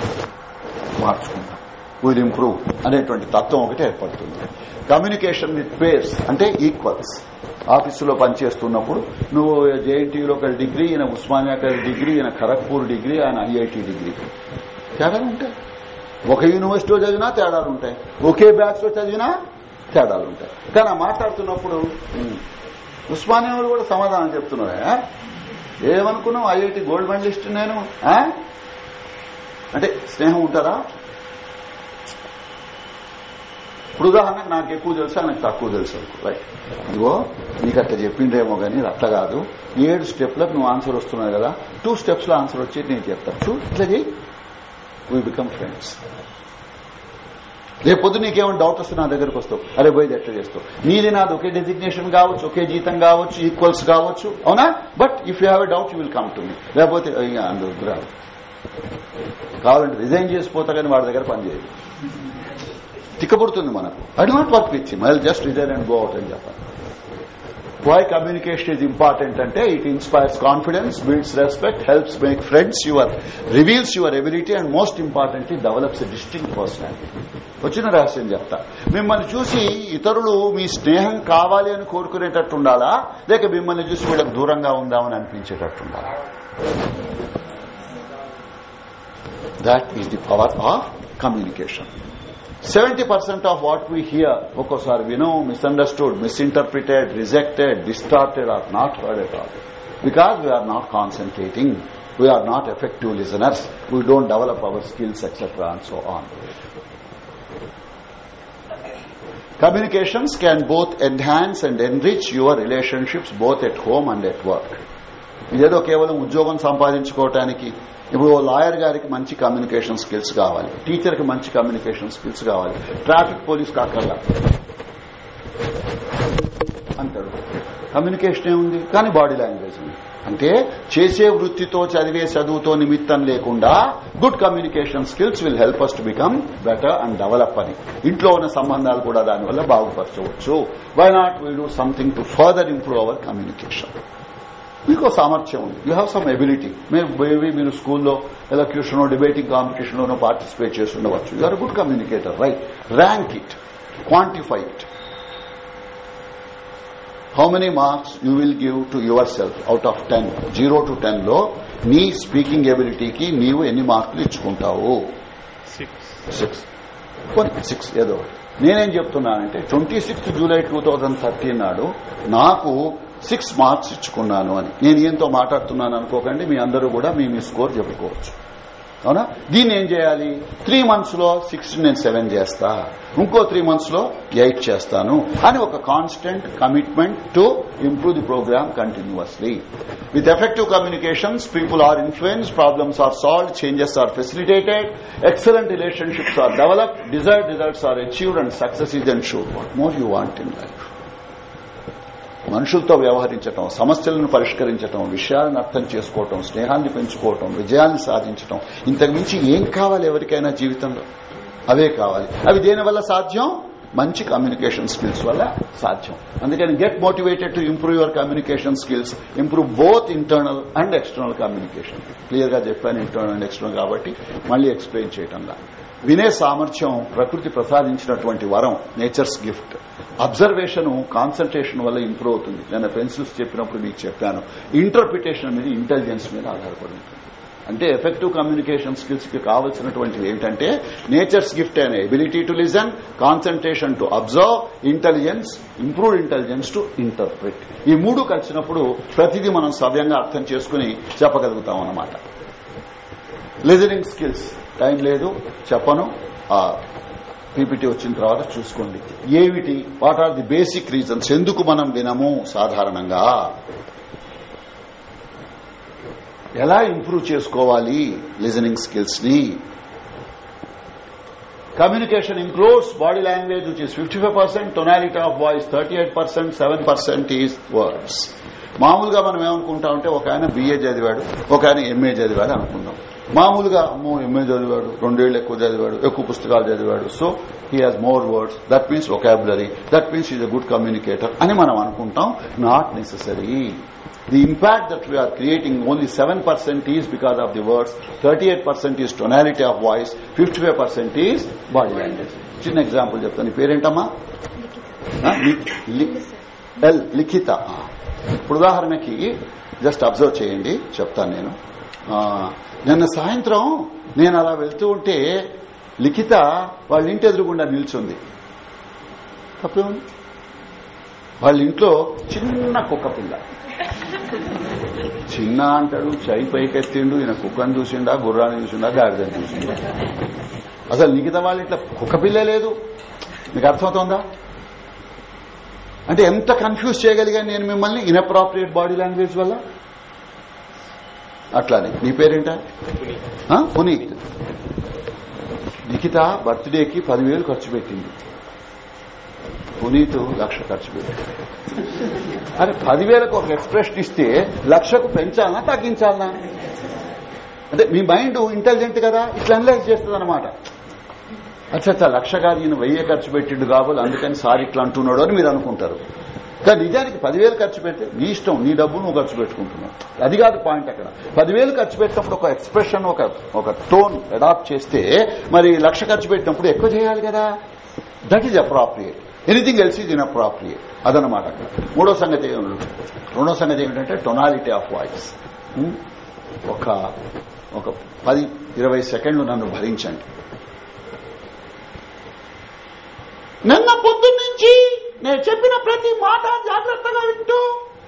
మార్చుకుందాం విల్ ఇంప్రూవ్ అనేటువంటి తత్వం ఒకటి ఏర్పడుతుంది. కమ్యూనికేషన్ విత్ పేర్స్ అంటే ఈక్వల్స్ ఆఫీసులో పనిచేస్తున్నప్పుడు నువ్వు జేఎన్టీయూలో ఒక డిగ్రీ ఈయన ఉస్మానియా డిగ్రీ ఈయన ఖరగ్పూర్ డిగ్రీ ఆయన ఐఐటి డిగ్రీ. తేడాలు ఉంటాయి. ఒక యూనివర్సిటీలో చదివినా తేడాలు ఉంటాయి. ఒకే బ్యాచ్లో చదివినా తేడాలు ఉంటాయి. కానీ మాట్లాడుతున్నప్పుడు ఉస్మానియాలు ఉస్మానియా కూడా సమాధానం చెప్తున్నారా ఏమనుకున్నావు? ఐఐటి గోల్డ్ మెడలిస్ట్ నేను అంటే స్నేహం ఉంటారా? ఇప్పుడు ఉదాహరణకు నాకు ఎక్కువ తెలుసు నాకు తక్కువ తెలుసు ఇదిగో నీకు అట్లా చెప్పిండేమో కానీ అట్లా కాదు. ఏడు స్టెప్లకు నువ్వు ఆన్సర్ వస్తున్నావు కదా టూ స్టెప్స్లో ఆన్సర్ వచ్చేది నేను చెప్తాను చూ ఇట్లా చేయి. వీ బికమ్ ఫ్రెండ్స్ రేపొద్దు నీకేమైనా డౌట్ వస్తే నా దగ్గరకు వస్తావు. అరే పోయి ఎట్లా చేస్తావు? నీది నాది ఒకే డెసిగ్నేషన్ కావచ్చు ఒకే జీతం కావచ్చు ఈక్వల్స్ కావచ్చు అవునా? But if you have a doubt you will come to me లేకపోతే అందుకు రాదు కావాలంటే రిజైన్ చేసిపోతా కానీ వాడి దగ్గర పనిచేయదు తిక్కబడుతుంది మనకు. I don't work with him I just resign and go out అని చెప్పాలి వై కమ్యూనికేషన్ ఇస్ ఇంపార్టెంట్ అంటే it inspires confidence builds respect helps make friends your reveals your ability and most importantly develops distinct personality వచ్చిన రహస్యం చెప్తా. మిమ్మల్ని చూసి ఇతరులు మీ స్నేహం కావాలి అని కోరుకునేటట్టు ఉండాలా? లేక మిమ్మల్ని చూసి వీళ్ళకి దూరంగా ఉందామని అనిపించేటట్టుండాలా that is the power of communication seventy percent of what we hear ఒక్కోసారి వినో misunderstood misinterpreted rejected distorted or not heard at all because we are not concentrating we are not effective listeners we don't develop our skills etcetera and so on Communications can both enhance and enrich your relationships both at home and at work. ఇదేదో కేవలం ఉద్యోగం సంపాదించుకోవటానికి ఇప్పుడు ఓ లాయర్ గారికి మంచి కమ్యూనికేషన్ స్కిల్స్ కావాలి. టీచర్కి మంచి కమ్యూనికేషన్ స్కిల్స్ కావాలి. ట్రాఫిక్ పోలీస్ కాకర్లా. అంటాడు కమ్యూనికేషన్ ఏముంది? కానీ బాడీ లాంగ్వేజ్ ఉంది. అంటే చేసే వృత్తితో చదివే చదువుతో నిమిత్తం లేకుండా good communication skills will help us to become better and develop అని. ఇంట్లో ఉన్న సంబంధాలు కూడా దానివల్ల బాగుపరచవచ్చు. Why not we do something to further improve our communication మీకు సామర్థ్యం ఉంది. యూ హ్యావ్ సమ్ ఎబిలిటీ మీరు మేబీ మీరు స్కూల్లో ఎలక్యూషన్ డిబేటింగ్ కాంపిటీషన్ లోనో పార్టిసిపేట్ చేసి ఉండవచ్చు. You are good communicator right rank it quantify it how many marks you will give to yourself out of ten zero to టెన్లో నీ స్పీకింగ్ ఎబిలిటీకి నీవు ఎన్ని మార్కులు ఇచ్చుకుంటావు? సిక్స్ సిక్స్ ఏదో నేనేం చెప్తున్నానంటే twenty sixth July two thousand thirteen నాడు నాకు సిక్స్ మార్క్స్ ఇచ్చుకున్నాను అని. నేను ఈయంతో మాట్లాడుతున్నాను అనుకోకండి మీ అందరూ కూడా మీ మీ స్కోర్ చెప్పుకోవచ్చు. అవునా? దీన్ని ఏం చేయాలి? త్రీ మంత్స్లో సిక్స్ నేను సెవెన్ చేస్తా. ఇంకో త్రీ మంత్స్లో ఎయిట్ చేస్తాను అని ఒక constant commitment to improve the program continuously. With effective communications people are influence problems are solve changes are facilitated excellent relationships are develop desired results are achieved and success is and sure what more you want in life? మనుషులతో వ్యవహరించటం సమస్యలను పరిష్కరించటం విషయాలను అర్థం చేసుకోవటం స్నేహాన్ని పెంచుకోవటం విజయాన్ని సాధించటం. ఇంతకు మించి ఏం కావాలి ఎవరికైనా జీవితంలో? అవే కావాలి. అవి దేనివల్ల సాధ్యం? మంచి కమ్యూనికేషన్ స్కిల్స్ వల్ల సాధ్యం. అందుకని get motivated to improve your communication skills improve both internal and external communication క్లియర్గా చెప్పాను ఇంటర్నల్ అండ్ ఎక్స్టర్నల్ కాబట్టి మళ్ళీ ఎక్స్ప్లెయిన్ చేయటంలా వినే సామర్థ్యం ప్రకృతి ప్రసాదించినటువంటి వరం నేచర్స్ గిఫ్ట్ అబ్జర్వేషన్ కాన్సన్ట్రేషన్ వల్ల ఇంప్రూవ్ అవుతుంది. నేను పెన్సిల్స్ చెప్పినప్పుడు మీకు చెప్పాను. ఇంటర్ప్రిటేషన్ మీద ఇంటెలిజెన్స్ మీద ఆధారపడి ఉంటుంది. అంటే ఎఫెక్టివ్ కమ్యూనికేషన్ స్కిల్స్కి కావలసినటువంటివి ఏంటంటే నేచర్స్ గిఫ్ట్ అనే ability to listen concentration to observe intelligence improved intelligence to interpret ఈ మూడు కలిసినప్పుడు ప్రతిదీ మనం సవ్యంగా అర్థం చేసుకుని చెప్పగలుగుతాం అన్నమాట లిజనింగ్ స్కిల్స్ టైం లేదు చెప్పను. ఆ పీపీటీ వచ్చిన తర్వాత చూసుకోండి. ఏమిటి? What are the basic reasons ఎందుకు మనం వినము సాధారణంగా? ఎలా ఇంప్రూవ్ చేసుకోవాలి లిజనింగ్ స్కిల్స్ని communication includes body language which is fifty five percent tonality of voice thirty eight percent seven percent is words మామూలుగా మనం ఏమనుకుంటామంటే ఒక ఆయన బిఏ చదివాడు ఒక ఆయన ఎంఏ చదివాడు అనుకుందాం. మామూలుగా అమ్మో ఎంఏ చదివాడు రెండేళ్ళు ఎక్కువ చదివాడు ఎక్కువ పుస్తకాలు చదివాడు. So he has more words that means vocabulary that means is a good communicator అని మనం అనుకుంటాం. Not necessary the impact that we are creating only 7% is because of the words. 38% is tonality of voice. 55% is body language. చిన్న ఎగ్జాంపుల్ చెప్తాను. నీ పేరేంటమ్మా? లిఖిత. ఇప్పుడు ఉదాహరణకి జస్ట్ అబ్జర్వ్ చేయండి. చెప్తాను నేను. నిన్న సాయంత్రం నేను అలా వెళ్తూ ఉంటే లిఖిత వాళ్ళ ఇంటి ఎదురుగుండా నిల్చుంది. తప్పేముంది? వాళ్ళ ఇంట్లో చిన్న కుక్క పిల్ల. చిన్న అంటాడు చై పైకెత్తిండు ఈయన కుక్కను చూసిండా గుర్రాన్ని చూసిండా గాడిదని చూసిండా. అసలు లిఖిత వాళ్ళ ఇంట్లో కుక్క పిల్ల లేదు. మీకు అర్థమవుతోందా? అంటే ఎంత కన్ఫ్యూజ్ చేయగలిగాను నేను మిమ్మల్ని? ఇన్అప్రాప్రియేట్ బాడీ లాంగ్వేజ్ వల్ల? అట్లానే. నీ పేరేంట? పునీత్. నిఖిత బర్త్డేకి పదివేలు ఖర్చు పెట్టింది. పునీత్ లక్ష ఖర్చు పెట్టింది. అరే పదివేలకు ఒక ఎక్స్ప్రెషన్ ఇస్తే లక్షకు పెంచాలనా తగ్గించాలనా? అంటే మీ మైండ్ ఇంటెలిజెంట్ కదా? ఇట్లా అనలైజ్ చేస్తుంది అనమాట అచ్చా లక్ష కాదు ఈయన వెయ్యి ఖర్చు పెట్టిండు కాబోలు అందుకని సార్ ఇట్లా అంటున్నాడు అని మీరు అనుకుంటారు. కానీ నిజానికి పదివేలు ఖర్చు పెడితే నీ ఇష్టం నీ డబ్బు నువ్వు ఖర్చు పెట్టుకుంటున్నావు. అది కాదు పాయింట్ అక్కడ. పదివేలు ఖర్చు పెట్టినప్పుడు ఒక ఎక్స్ప్రెషన్ ఒక ఒక టోన్ అడాప్ట్ చేస్తే మరి లక్ష ఖర్చు పెట్టినప్పుడు ఎక్కువ చేయాలి కదా. That is appropriate anything else is inappropriate అదనమాట అక్కడ. మూడో సంగతి రెండో సంగతి ఏమిటంటే టొనాలిటీ ఆఫ్ వాయిస్ ఒక ఒక పది ఇరవై సెకండ్లు నన్ను భరించండి. నిన్న పొద్దున్నీ నేను చెప్పిన ప్రతి మాట జాగ్రత్తగా వింటూ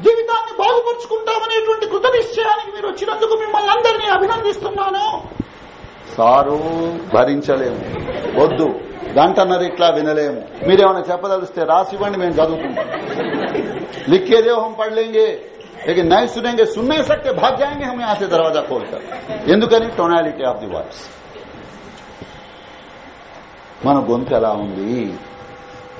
జీవితాన్ని బాగుపరుచుకుంటామనేటువంటి కృత నిశ్చయానికి మీరు వచ్చినందుకు మిమ్మల్ని అందరినీ అభినందిస్తున్నాను సారు భరించలేము వద్దు గంటన్నర ఇట్లా వినలేము మీరేమైనా చెప్పదలిస్తే రాసివ్వండి మేము చదువుకుంటాం लिखे देव हम पढ़ लेंगे लेकिन नहीं सुनेंगे सुन नहीं सकते भाग जाएंगे हम यहां से दरवाजा खोलकर ఎందుకని టొనాలిటీ ఆఫ్ ది వాయిస్ మన గొంతు ఎలా ఉంది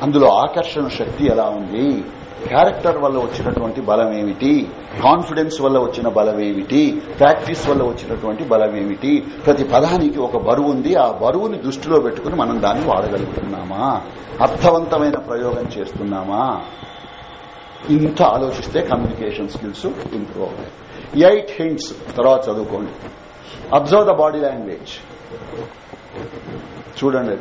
అందులో ఆకర్షణ శక్తి ఎలా ఉంది? క్యారెక్టర్ వల్ల వచ్చినటువంటి బలం ఏమిటి కాన్ఫిడెన్స్ వల్ల వచ్చిన బలం ఏమిటి ప్రాక్టీస్ వల్ల వచ్చినటువంటి బలం ఏమిటి ప్రతి పదానికి ఒక బరువు ఉంది. ఆ బరువుని దృష్టిలో పెట్టుకుని మనం దాన్ని వాడగలుగుతున్నామా? అర్థవంతమైన ప్రయోగం చేస్తున్నామా? ఇంత ఆలోచిస్తే కమ్యూనికేషన్ స్కిల్స్ ఇంప్రూవ్ అవుతాయి ఎయిట్ హింట్స్ తర్వాత చదువుకోండి. అబ్జర్వ్ ద బాడీ లాంగ్వేజ్ చూడండి.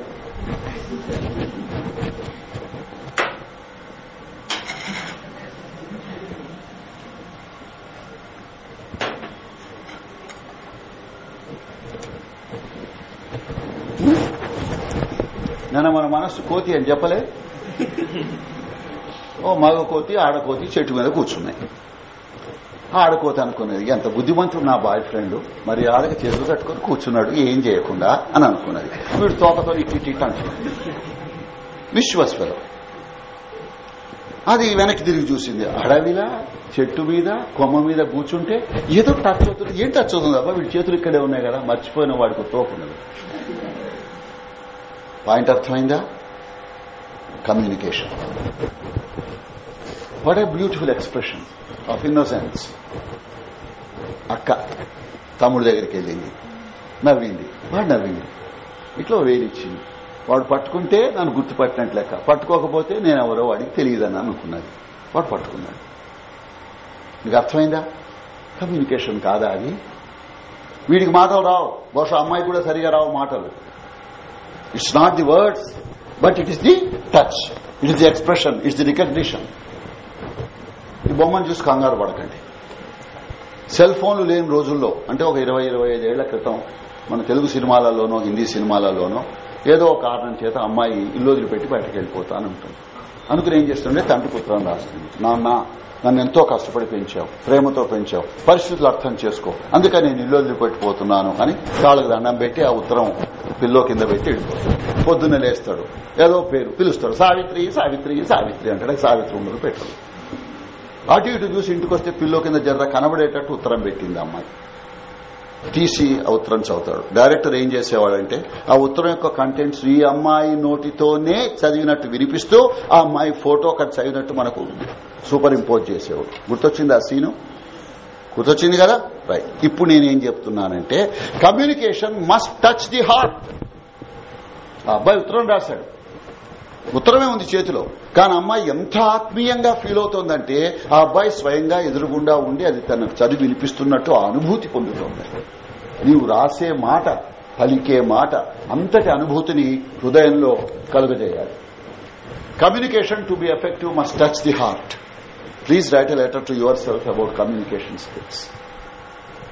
నిన్న మన మనస్సు కోతి అని చెప్పలే. ఓ మగ కోతి ఆడకోతి చెట్టు మీద కూర్చున్నాయి. ఆడుకోత అనుకునేది ఎంత బుద్ధిమంతుడు నా బాయ్ ఫ్రెండ్. మరి ఆడకి చేతులు కట్టుకుని కూర్చున్నాడు ఏం చేయకుండా అని అనుకున్నది. వీడు తోకతో ఇట్టి ఇట్టి అంటున్నాడు. విశ్వస్వరం. అది వెనక్కి తిరిగి చూసింది. అడవిలా చెట్టు మీద కొమ్మ మీద కూర్చుంటే ఏదో టచ్ అవుతుంది. ఏం టచ్ అవుతుంది అబ్బా? వీడి చేతులు ఇక్కడే ఉన్నాయి కదా మర్చిపోయిన వాడికి తోకున్నది పాయింట్ అర్థమైందా communication what a beautiful expression of innocence అక్క తమ్ముడి దగ్గరికి వెళ్ళింది. నవ్వింది. వాడు నవ్వింది. ఇట్లా వేలిచ్చింది వాడు పట్టుకుంటే నన్ను గుర్తుపట్టినట్టు లెక్క. పట్టుకోకపోతే నేను ఎవరో వాడికి తెలియదని అనుకున్నది. వాడు పట్టుకున్నాడు. నీకు అర్థమైందా? కమ్యూనికేషన్ కాదా అది? వీడికి మాటలు రావు. బహుశా అమ్మాయి కూడా సరిగా రావు మాటలు. It's not the words but it is the touch it is the expression it's the recognition ఈ బొమ్మను చూసి కంగారు పడకండి. సెల్ ఫోన్లు లేని రోజుల్లో అంటే ఒక ఇరవై ఇరవై ఐదేళ్ళ క్రితం మన తెలుగు సినిమాలలోనో హిందీ సినిమాలలోనో ఏదో ఒక కారణం చేత అమ్మాయి ఇల్లు వదిలిపెట్టి బయటకు వెళ్ళిపోతాను ఉంటుంది. అనుకుని ఏం చేస్తుండే? తండ్రి పుత్రం రాస్తుంది నాన్న నన్ను ఎంతో కష్టపడి పెంచావు ప్రేమతో పెంచావు పరిస్థితులు అర్థం చేసుకో. అందుకని నేను ఇల్లు వదిలిపెట్టిపోతున్నాను అని కాళ్ళకు దండం పెట్టి ఆ ఉత్తరం పిల్లో కింద పెట్టి వెళ్ళిపోతాడు పొద్దున్న లేస్తాడు. ఏదో పేరు పిలుస్తాడు. సావిత్రి సావిత్రి సావిత్రి అంటాడు. సావిత్రి ఉండదు పెట్టడు. అటు ఇటు చూసి ఇంటికి వస్తే పిల్లో కింద జర్ర కనబడేటట్టు ఉత్తరం పెట్టింది అమ్మాయి. తీసి ఆ ఉత్తరం చదువుతాడు డైరెక్టర్ ఏం చేసేవాడంటే ఆ ఉత్తరం యొక్క కంటెంట్స్ ఈ అమ్మాయి నోటితోనే చదివినట్టు వినిపిస్తూ ఆ అమ్మాయి ఫోటో అక్కడ చదివినట్టు మనకు సూపర్ ఇంపోజ్ చేసేవాడు. గుర్తొచ్చింది ఆ సీను? గుర్తొచ్చింది కదా? రైట్ ఇప్పుడు నేనేం చెప్తున్నానంటే communication must touch the heart ఆ అబ్బాయి ఉత్తరం రాశాడు. ఉత్తరమే ఉంది చేతిలో. కానీ అమ్మాయి ఎంత ఆత్మీయంగా ఫీల్ అవుతోందంటే ఆ అబ్బాయి స్వయంగా ఎదురుగుండా ఉండి అది తనకు చదివి వినిపిస్తున్నట్టు ఆ అనుభూతి పొందుతోంది. నీవు రాసే మాట పలికే మాట అంతటి అనుభూతిని హృదయంలో కలుగజేయాలి. Communication to be effective must touch the heart please write a letter to yourself about communication skills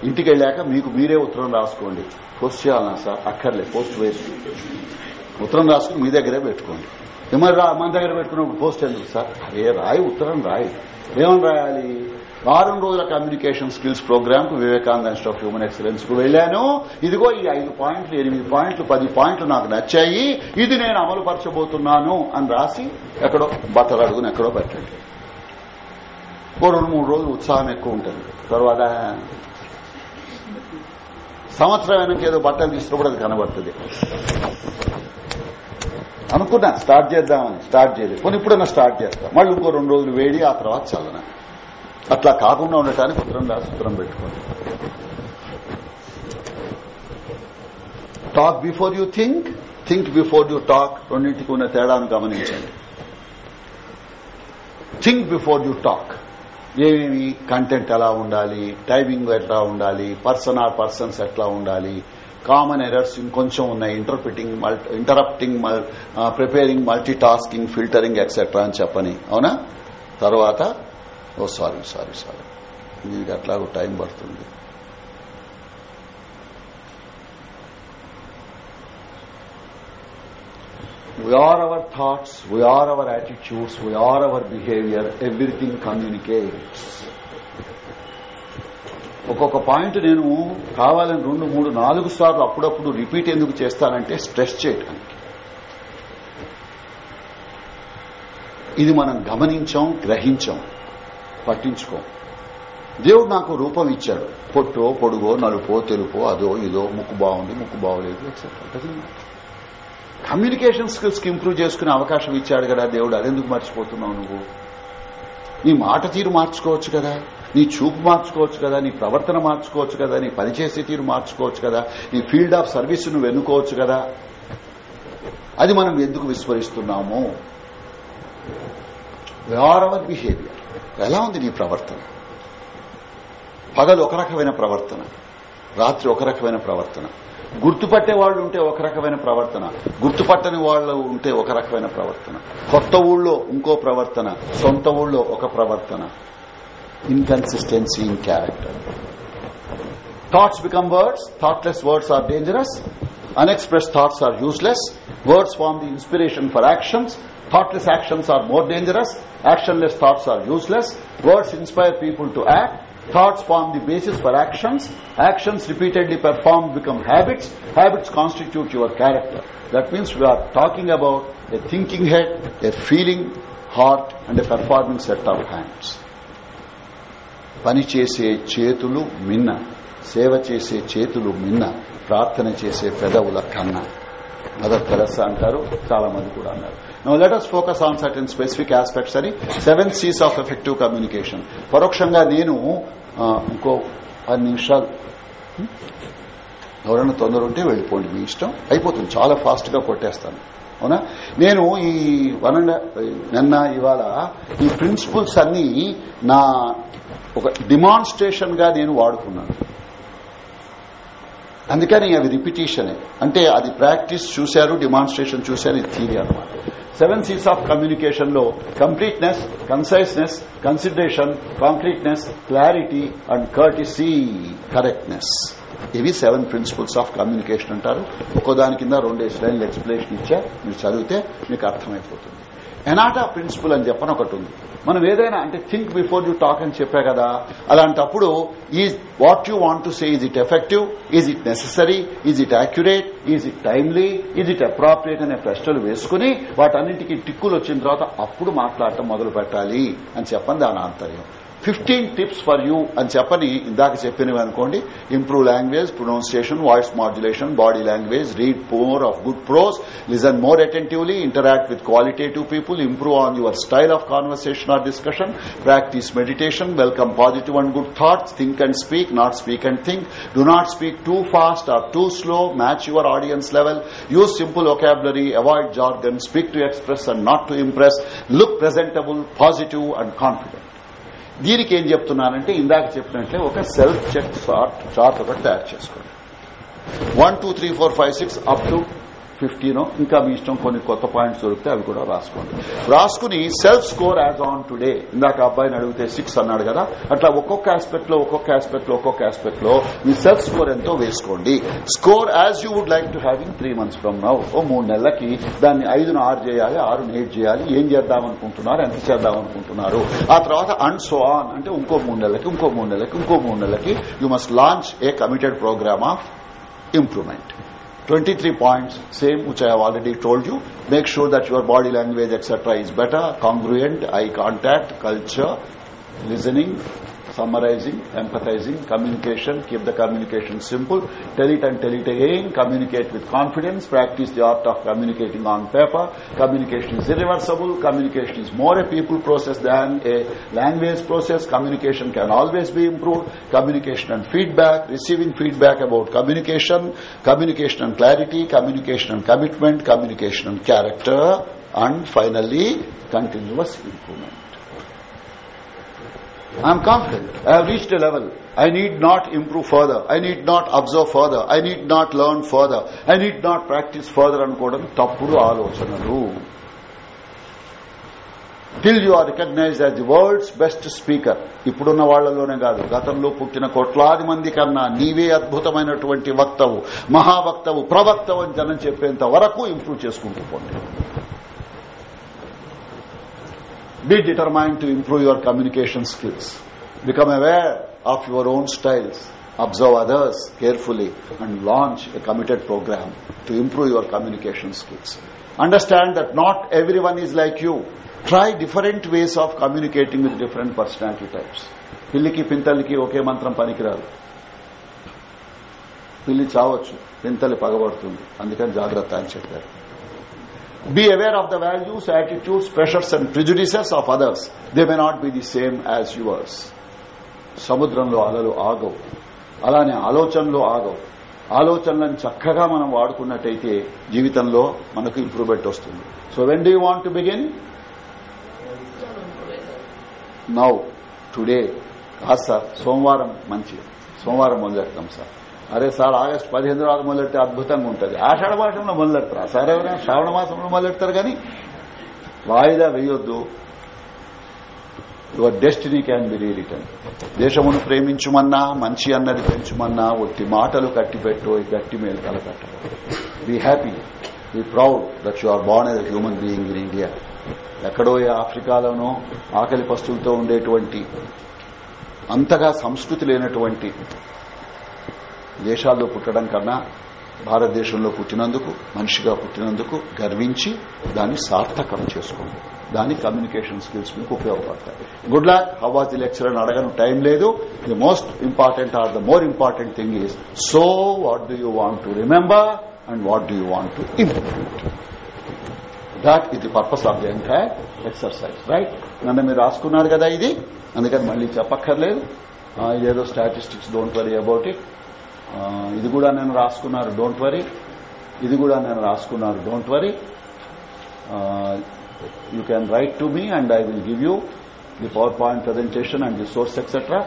ఇంటికి వెళ్ళాక మీకు మీరే ఉత్తరం రాసుకోండి. పోస్ట్ చేయాలన్నా సార్ అక్కర్లే పోస్ట్ వేసి ఉత్తరం రాసుకుని మీ దగ్గరే పెట్టుకోండి. ఏమన్నా మన దగ్గర పెట్టుకున్న పోస్ట్ ఎందుకు సార్? అదే రాయి ఉత్తరం రాయి. ఏమని రాయాలి? వారం రోజుల కమ్యూనికేషన్ స్కిల్స్ ప్రోగ్రామ్కు వివేకానంద ఇన్స్టిట్యూట్ ఆఫ్ హ్యూమన్ ఎక్సలెన్స్కు వెళ్ళాను ఇదిగో ఈ ఐదు పాయింట్లు ఎనిమిది పాయింట్లు పది పాయింట్లు నాకు నచ్చాయి. ఇది నేను అమలు పరచబోతున్నాను అని రాసి ఎక్కడో బట్టలు అడుగుని ఎక్కడో పెట్టండి. ఓ రెండు మూడు రోజులు ఉత్సాహం ఎక్కువ ఉంటుంది. తర్వాత సంవత్సరం వెనక ఏదో బట్టలు తీసుకున్నప్పుడు అది కనబడుతుంది. అనుకున్నా స్టార్ట్ చేద్దామని స్టార్ట్ చేయలేదు. కొన్ని ఇప్పుడన్నా స్టార్ట్ చేస్తా. మళ్ళీ ఇంకో రెండు రోజులు వేడి ఆ తర్వాత చల్లన. అట్లా కాకుండా ఉండటానికి ఉత్తరం రాసి ఉత్తరం పెట్టుకోండి. Talk before you think think before you talk రెండింటికి ఉన్న తేడాను గమనించండి. థింక్ బిఫోర్ యూ టాక్ ఏమేమి కంటెంట్ ఎలా ఉండాలి టైమింగ్ ఎట్లా ఉండాలి పర్సన్ ఆర్ పర్సన్స్ ఎట్లా ఉండాలి కామన్ ఎర్రర్స్ ఇంకొంచెం ఉన్నాయి. Interpreting interrupting preparing multi tasking filtering etcetera అని చెప్పని. అవునా? తర్వాత ఓ సారీ సారీ సారీ. దీనికి అట్లాగో టైం పడుతుంది. We are our thoughts, we are our attitudes, we are our behavior, everything communicates. ఒక్కొక్క పాయింట్ నేను కావాలని రెండు మూడు నాలుగు సార్లు అప్పుడప్పుడు రిపీట్ ఎందుకు చేస్తానంటే స్ట్రెస్ చేయడానికి ఇది మనం గమనించాం గ్రహించాం పట్టించుకోం. దేవుడు నాకు రూపం ఇచ్చాడు. పొట్టో పొడుగో నలుపో తెలుపో అదో ఇదో ముక్కు బాగుంది ముక్కు బాగోలేదు ఎక్సెట్రా కమ్యూనికేషన్ స్కిల్స్కి ఇంప్రూవ్ చేసుకునే అవకాశం ఇచ్చాడు కదా దేవుడు. అదెందుకు మర్చిపోతున్నావు నువ్వు? నీ మాట తీరు మార్చుకోవచ్చు కదా నీ చూపు మార్చుకోవచ్చు కదా నీ ప్రవర్తన మార్చుకోవచ్చు కదా నీ పనిచేసే తీరు మార్చుకోవచ్చు కదా నీ ఫీల్డ్ ఆఫ్ సర్వీస్ నువ్వు ఎన్నుకోవచ్చు కదా. అది మనం ఎందుకు విస్మరిస్తున్నాము? ఆర్ అవర్ బిహేవియర్ ఎలా ఉంది నీ ప్రవర్తన? పగలు ఒక రకమైన ప్రవర్తన రాత్రి ఒక రకమైన ప్రవర్తన. గుర్తుపట్టే వాళ్ళు ఉంటే ఒక రకమైన ప్రవర్తన. గుర్తుపట్టని వాళ్ళు ఉంటే ఒక రకమైన ప్రవర్తన. కొత్త ఊళ్ళో ఇంకో ప్రవర్తన. సొంత ఊళ్ళో ఒక ప్రవర్తన. Inconsistency in character thoughts become words thoughtless words are dangerous unexpressed thoughts are useless words form the inspiration for actions thoughtless actions are more dangerous actionless thoughts are useless words inspire people to act Thoughts form the basis for actions. Actions repeatedly performed become habits. Habits constitute your character. That means we are talking about a thinking head, a feeling heart, and a performing set of hands. పని చేసే చేతులు మిన్న సేవ చేసే చేతులు మిన్న ప్రార్థన చేసే పెదవుల కన్నా మదర్ తెరసా అంటారు చాలా మంది కూడా అన్నారు no let us focus on certain specific aspects అని seven Cs of effective communication పరోక్షంగా నేను ఇంకో పది నిమిషాలు ఎవరైనా తొందర ఉంటే వెళ్ళిపోండి మీ ఇష్టం అయిపోతుంది. చాలా ఫాస్ట్గా కొట్టేస్తాను. అవునా? నేను ఈ వన్ అండ్ నిన్న ఇవాళ ఈ ప్రిన్సిపల్స్ అన్ని నా ఒక డిమాన్స్ట్రేషన్గా నేను వాడుకున్నాను. అందుకని అవి రిపిటేషనే. అంటే అది ప్రాక్టీస్ చూశారు డిమాన్స్ట్రేషన్ చూశారు ఇది థీరీ అనమాట సెవెన్ సీస్ ఆఫ్ కమ్యూనికేషన్లో completeness conciseness consideration concreteness clarity and courtesy correctness ఇవి సెవెన్ ప్రిన్సిపల్స్ ఆఫ్ కమ్యూనికేషన్ అంటారు. ఒక్కో దాని కింద రెండే లైన్లు ఎక్స్ప్లెనేషన్ ఇచ్చా మీరు చదివితే మీకు అర్థమైపోతుంది. ఎనాటా ప్రిన్సిపల్ అని చెప్పని ఒకటి ఉంది. మనం ఏదైనా అంటే థింక్ బిఫోర్ యూ టాక్ అని చెప్పా కదా అలాంటప్పుడు is what you want to say is it effective is it necessary is it accurate is it timely is it appropriate అనే ప్రశ్నలు వేసుకుని వాటన్నింటికి టిక్కులు వచ్చిన తర్వాత అప్పుడు మాట్లాడటం మొదలు పెట్టాలి అని చెప్పని దాని ఆంతర్యం. ఫిఫ్టీన్ టిప్స్ ఫర్ యూ అని చెప్పని ఇందాక చెప్పినవి అనుకోండి improve language pronunciation voice modulation body language read more of good prose listen more attentively interact with qualitative people improve on your style of conversation or discussion practice meditation welcome positive and good thoughts think and speak not speak and think do not speak too fast or too slow match your audience level use simple vocabulary avoid jargon speak to express and not to impress look presentable positive and confident. దీనికి ఏం చెప్తున్నానంటే ఇందాక చెప్పినట్లే ఒక సెల్ఫ్ చెక్ చార్ట్ చార్ట్ ఒకటి తయారు చేసుకోండి. One two three four five six up to fifteen ఇంకా మీ ఇష్టం కొన్ని కొత్త పాయింట్స్ దొరికితే అవి కూడా రాసుకోండి. రాసుకుని self score as on today ఇందాక అబ్బాయిని అడిగితే సిక్స్ అన్నాడు కదా అట్లా ఒక్కొక్క ఆస్పెక్ట్లో ఒక్కొక్క ఆస్పెక్ట్లో ఒక్కొక్క ఆస్పెక్ట్లో మీ సెల్ఫ్ స్కోర్ ఎంతో వేసుకోండి. Score as you would like to have in three months from now ఓ మూడు నెలలకి దాన్ని ఐదును ఆరు చేయాలి ఆరును ఎయిట్ చేయాలి ఏం చేద్దాం అనుకుంటున్నారు ఎంత చేద్దాం అనుకుంటున్నారు. ఆ తర్వాత అండ్ సో ఆన్ అంటే ఇంకో మూడు నెలలకి ఇంకో మూడు నెలలకి ఇంకో మూడు నెలలకి you must launch a committed program of improvement. 23 points, same which I have already told you. Make sure that your body language, etc., is better, congruent, eye contact, culture, listening, summarizing, empathizing, communication, keep the communication simple, tell it and tell it again, communicate with confidence, practice the art of communicating on paper, communication is irreversible, communication is more a people process than a language process, communication can always be improved, communication and feedback, receiving feedback about communication, communication and clarity, communication and commitment, communication and character, and finally, continuous improvement. I am confident. I have reached a level. I need not improve further. I need not observe further. I need not learn further. I need not practice further అనుకోవడం తప్పుడు ఆలోచనలు till you are recognized as the world's best speaker ఇప్పుడున్న వాళ్ళలోనే కాదు గతంలో పుట్టిన కోట్లాది మంది కన్నా నీవే అద్భుతమైనటువంటి వక్తవు మహావక్తవు ప్రవక్తవు అని జనం చెప్పేంత వరకు ఇంప్రూవ్ చేసుకుంటూ పోండి be determined to improve your communication skills. Become aware of your own styles. Observe others carefully and launch a committed program to improve your communication skills. Understand that not everyone is like you. Try different ways of communicating with different personality types. పిల్లికి పింతలికి ఒకే మంత్రం పనికిరాదు పిల్లి చావచ్చు పింతలి పగబడుతుంది అందుకని జాగ్రత్త అని చెప్పారు Be aware of the values, attitudes, pressures and prejudices of others. They may not be the same as yours. సముద్రంలో అలలు ఆగవు. అలానే ఆలోచనలు ఆగవు. ఆలోచనలను చక్కగా మనం వాడుకున్నట్టయితే జీవితంలో మనకు ఇంప్రూవ్మెంట్ వస్తుంది. So when do want to begin now today కాదు సార్ సోమవారం మంచిది. సోమవారం మొదలెడతాం సార్. అరే సార్ ఆగస్టు పదిహేను రోజులు మొదలెడితే అద్భుతంగా ఉంటుంది. ఆషాఢ మాసంలో మొదలెడతారు? సార్ ఎవరైనా శ్రావణ మాసంలో మొదలెడతారు కానీ వాయిదా వేయొద్దు. Your destiny can be rewritten దేశమును ప్రేమించుమన్నా మంచి అన్నది పెంచుమన్నా ఒట్టి మాటలు కట్టిపెట్టు గట్టి మేలు కలకట్టరు be happy be proud that you are born as human being in India ఎక్కడో ఏ ఆఫ్రికాలోనో ఆకలి పస్తులతో ఉండేటువంటి అంతగా సంస్కృతి లేనటువంటి దేశాల్లో పుట్టడం కన్నా భారతదేశంలో పుట్టినందుకు మనిషిగా పుట్టినందుకు గర్వించి దాన్ని సార్థకం చేసుకోండి. దాని కమ్యూనికేషన్ స్కిల్స్ మీకు ఉపయోగపడతాయి. Good luck how was the lecture అని అడగను. టైం లేదు. The most important or the more important thing is so what do you want to remember and what do you want to implement that ఇది the purpose of the entire exercise right నన్ను మీరు రాసుకున్నారు కదా ఇది? అందుకని మళ్ళీ చెప్పక్కర్లేదు. ఏదో statistics don't worry about it ఇది కూడా నేను రాసుకున్నారు డోంట్ వరీ ఇది కూడా నేను రాసుకున్నారు don't worry you can write to me and I will give you the PowerPoint presentation and the source etcetera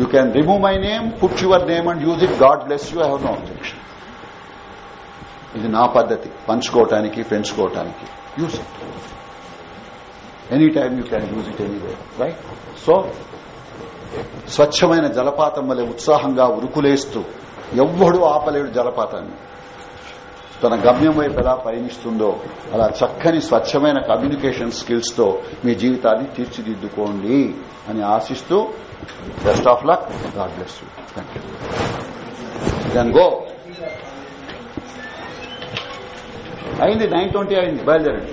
you can remove my name put your name and use it God bless you I have no objection ఇది నా పద్ధతి పంచుకోవటానికి పెంచుకోవటానికి. Use it any time you can use it anyway right so స్వచ్ఛమైన జలపాతం వలె ఉత్సాహంగా ఉరుకులేస్తూ ఎవ్వడు ఆపలేడు జలపాతాన్ని. తన గమ్యం వైపు ఎలా పయనిస్తుందో అలా చక్కని స్వచ్ఛమైన కమ్యూనికేషన్ స్కిల్స్తో మీ జీవితాన్ని తీర్చిదిద్దుకోండి అని ఆశిస్తూ best of luck God bless go అయింది నైన్ ట్వంటీ అయింది. బయలుదేరండి.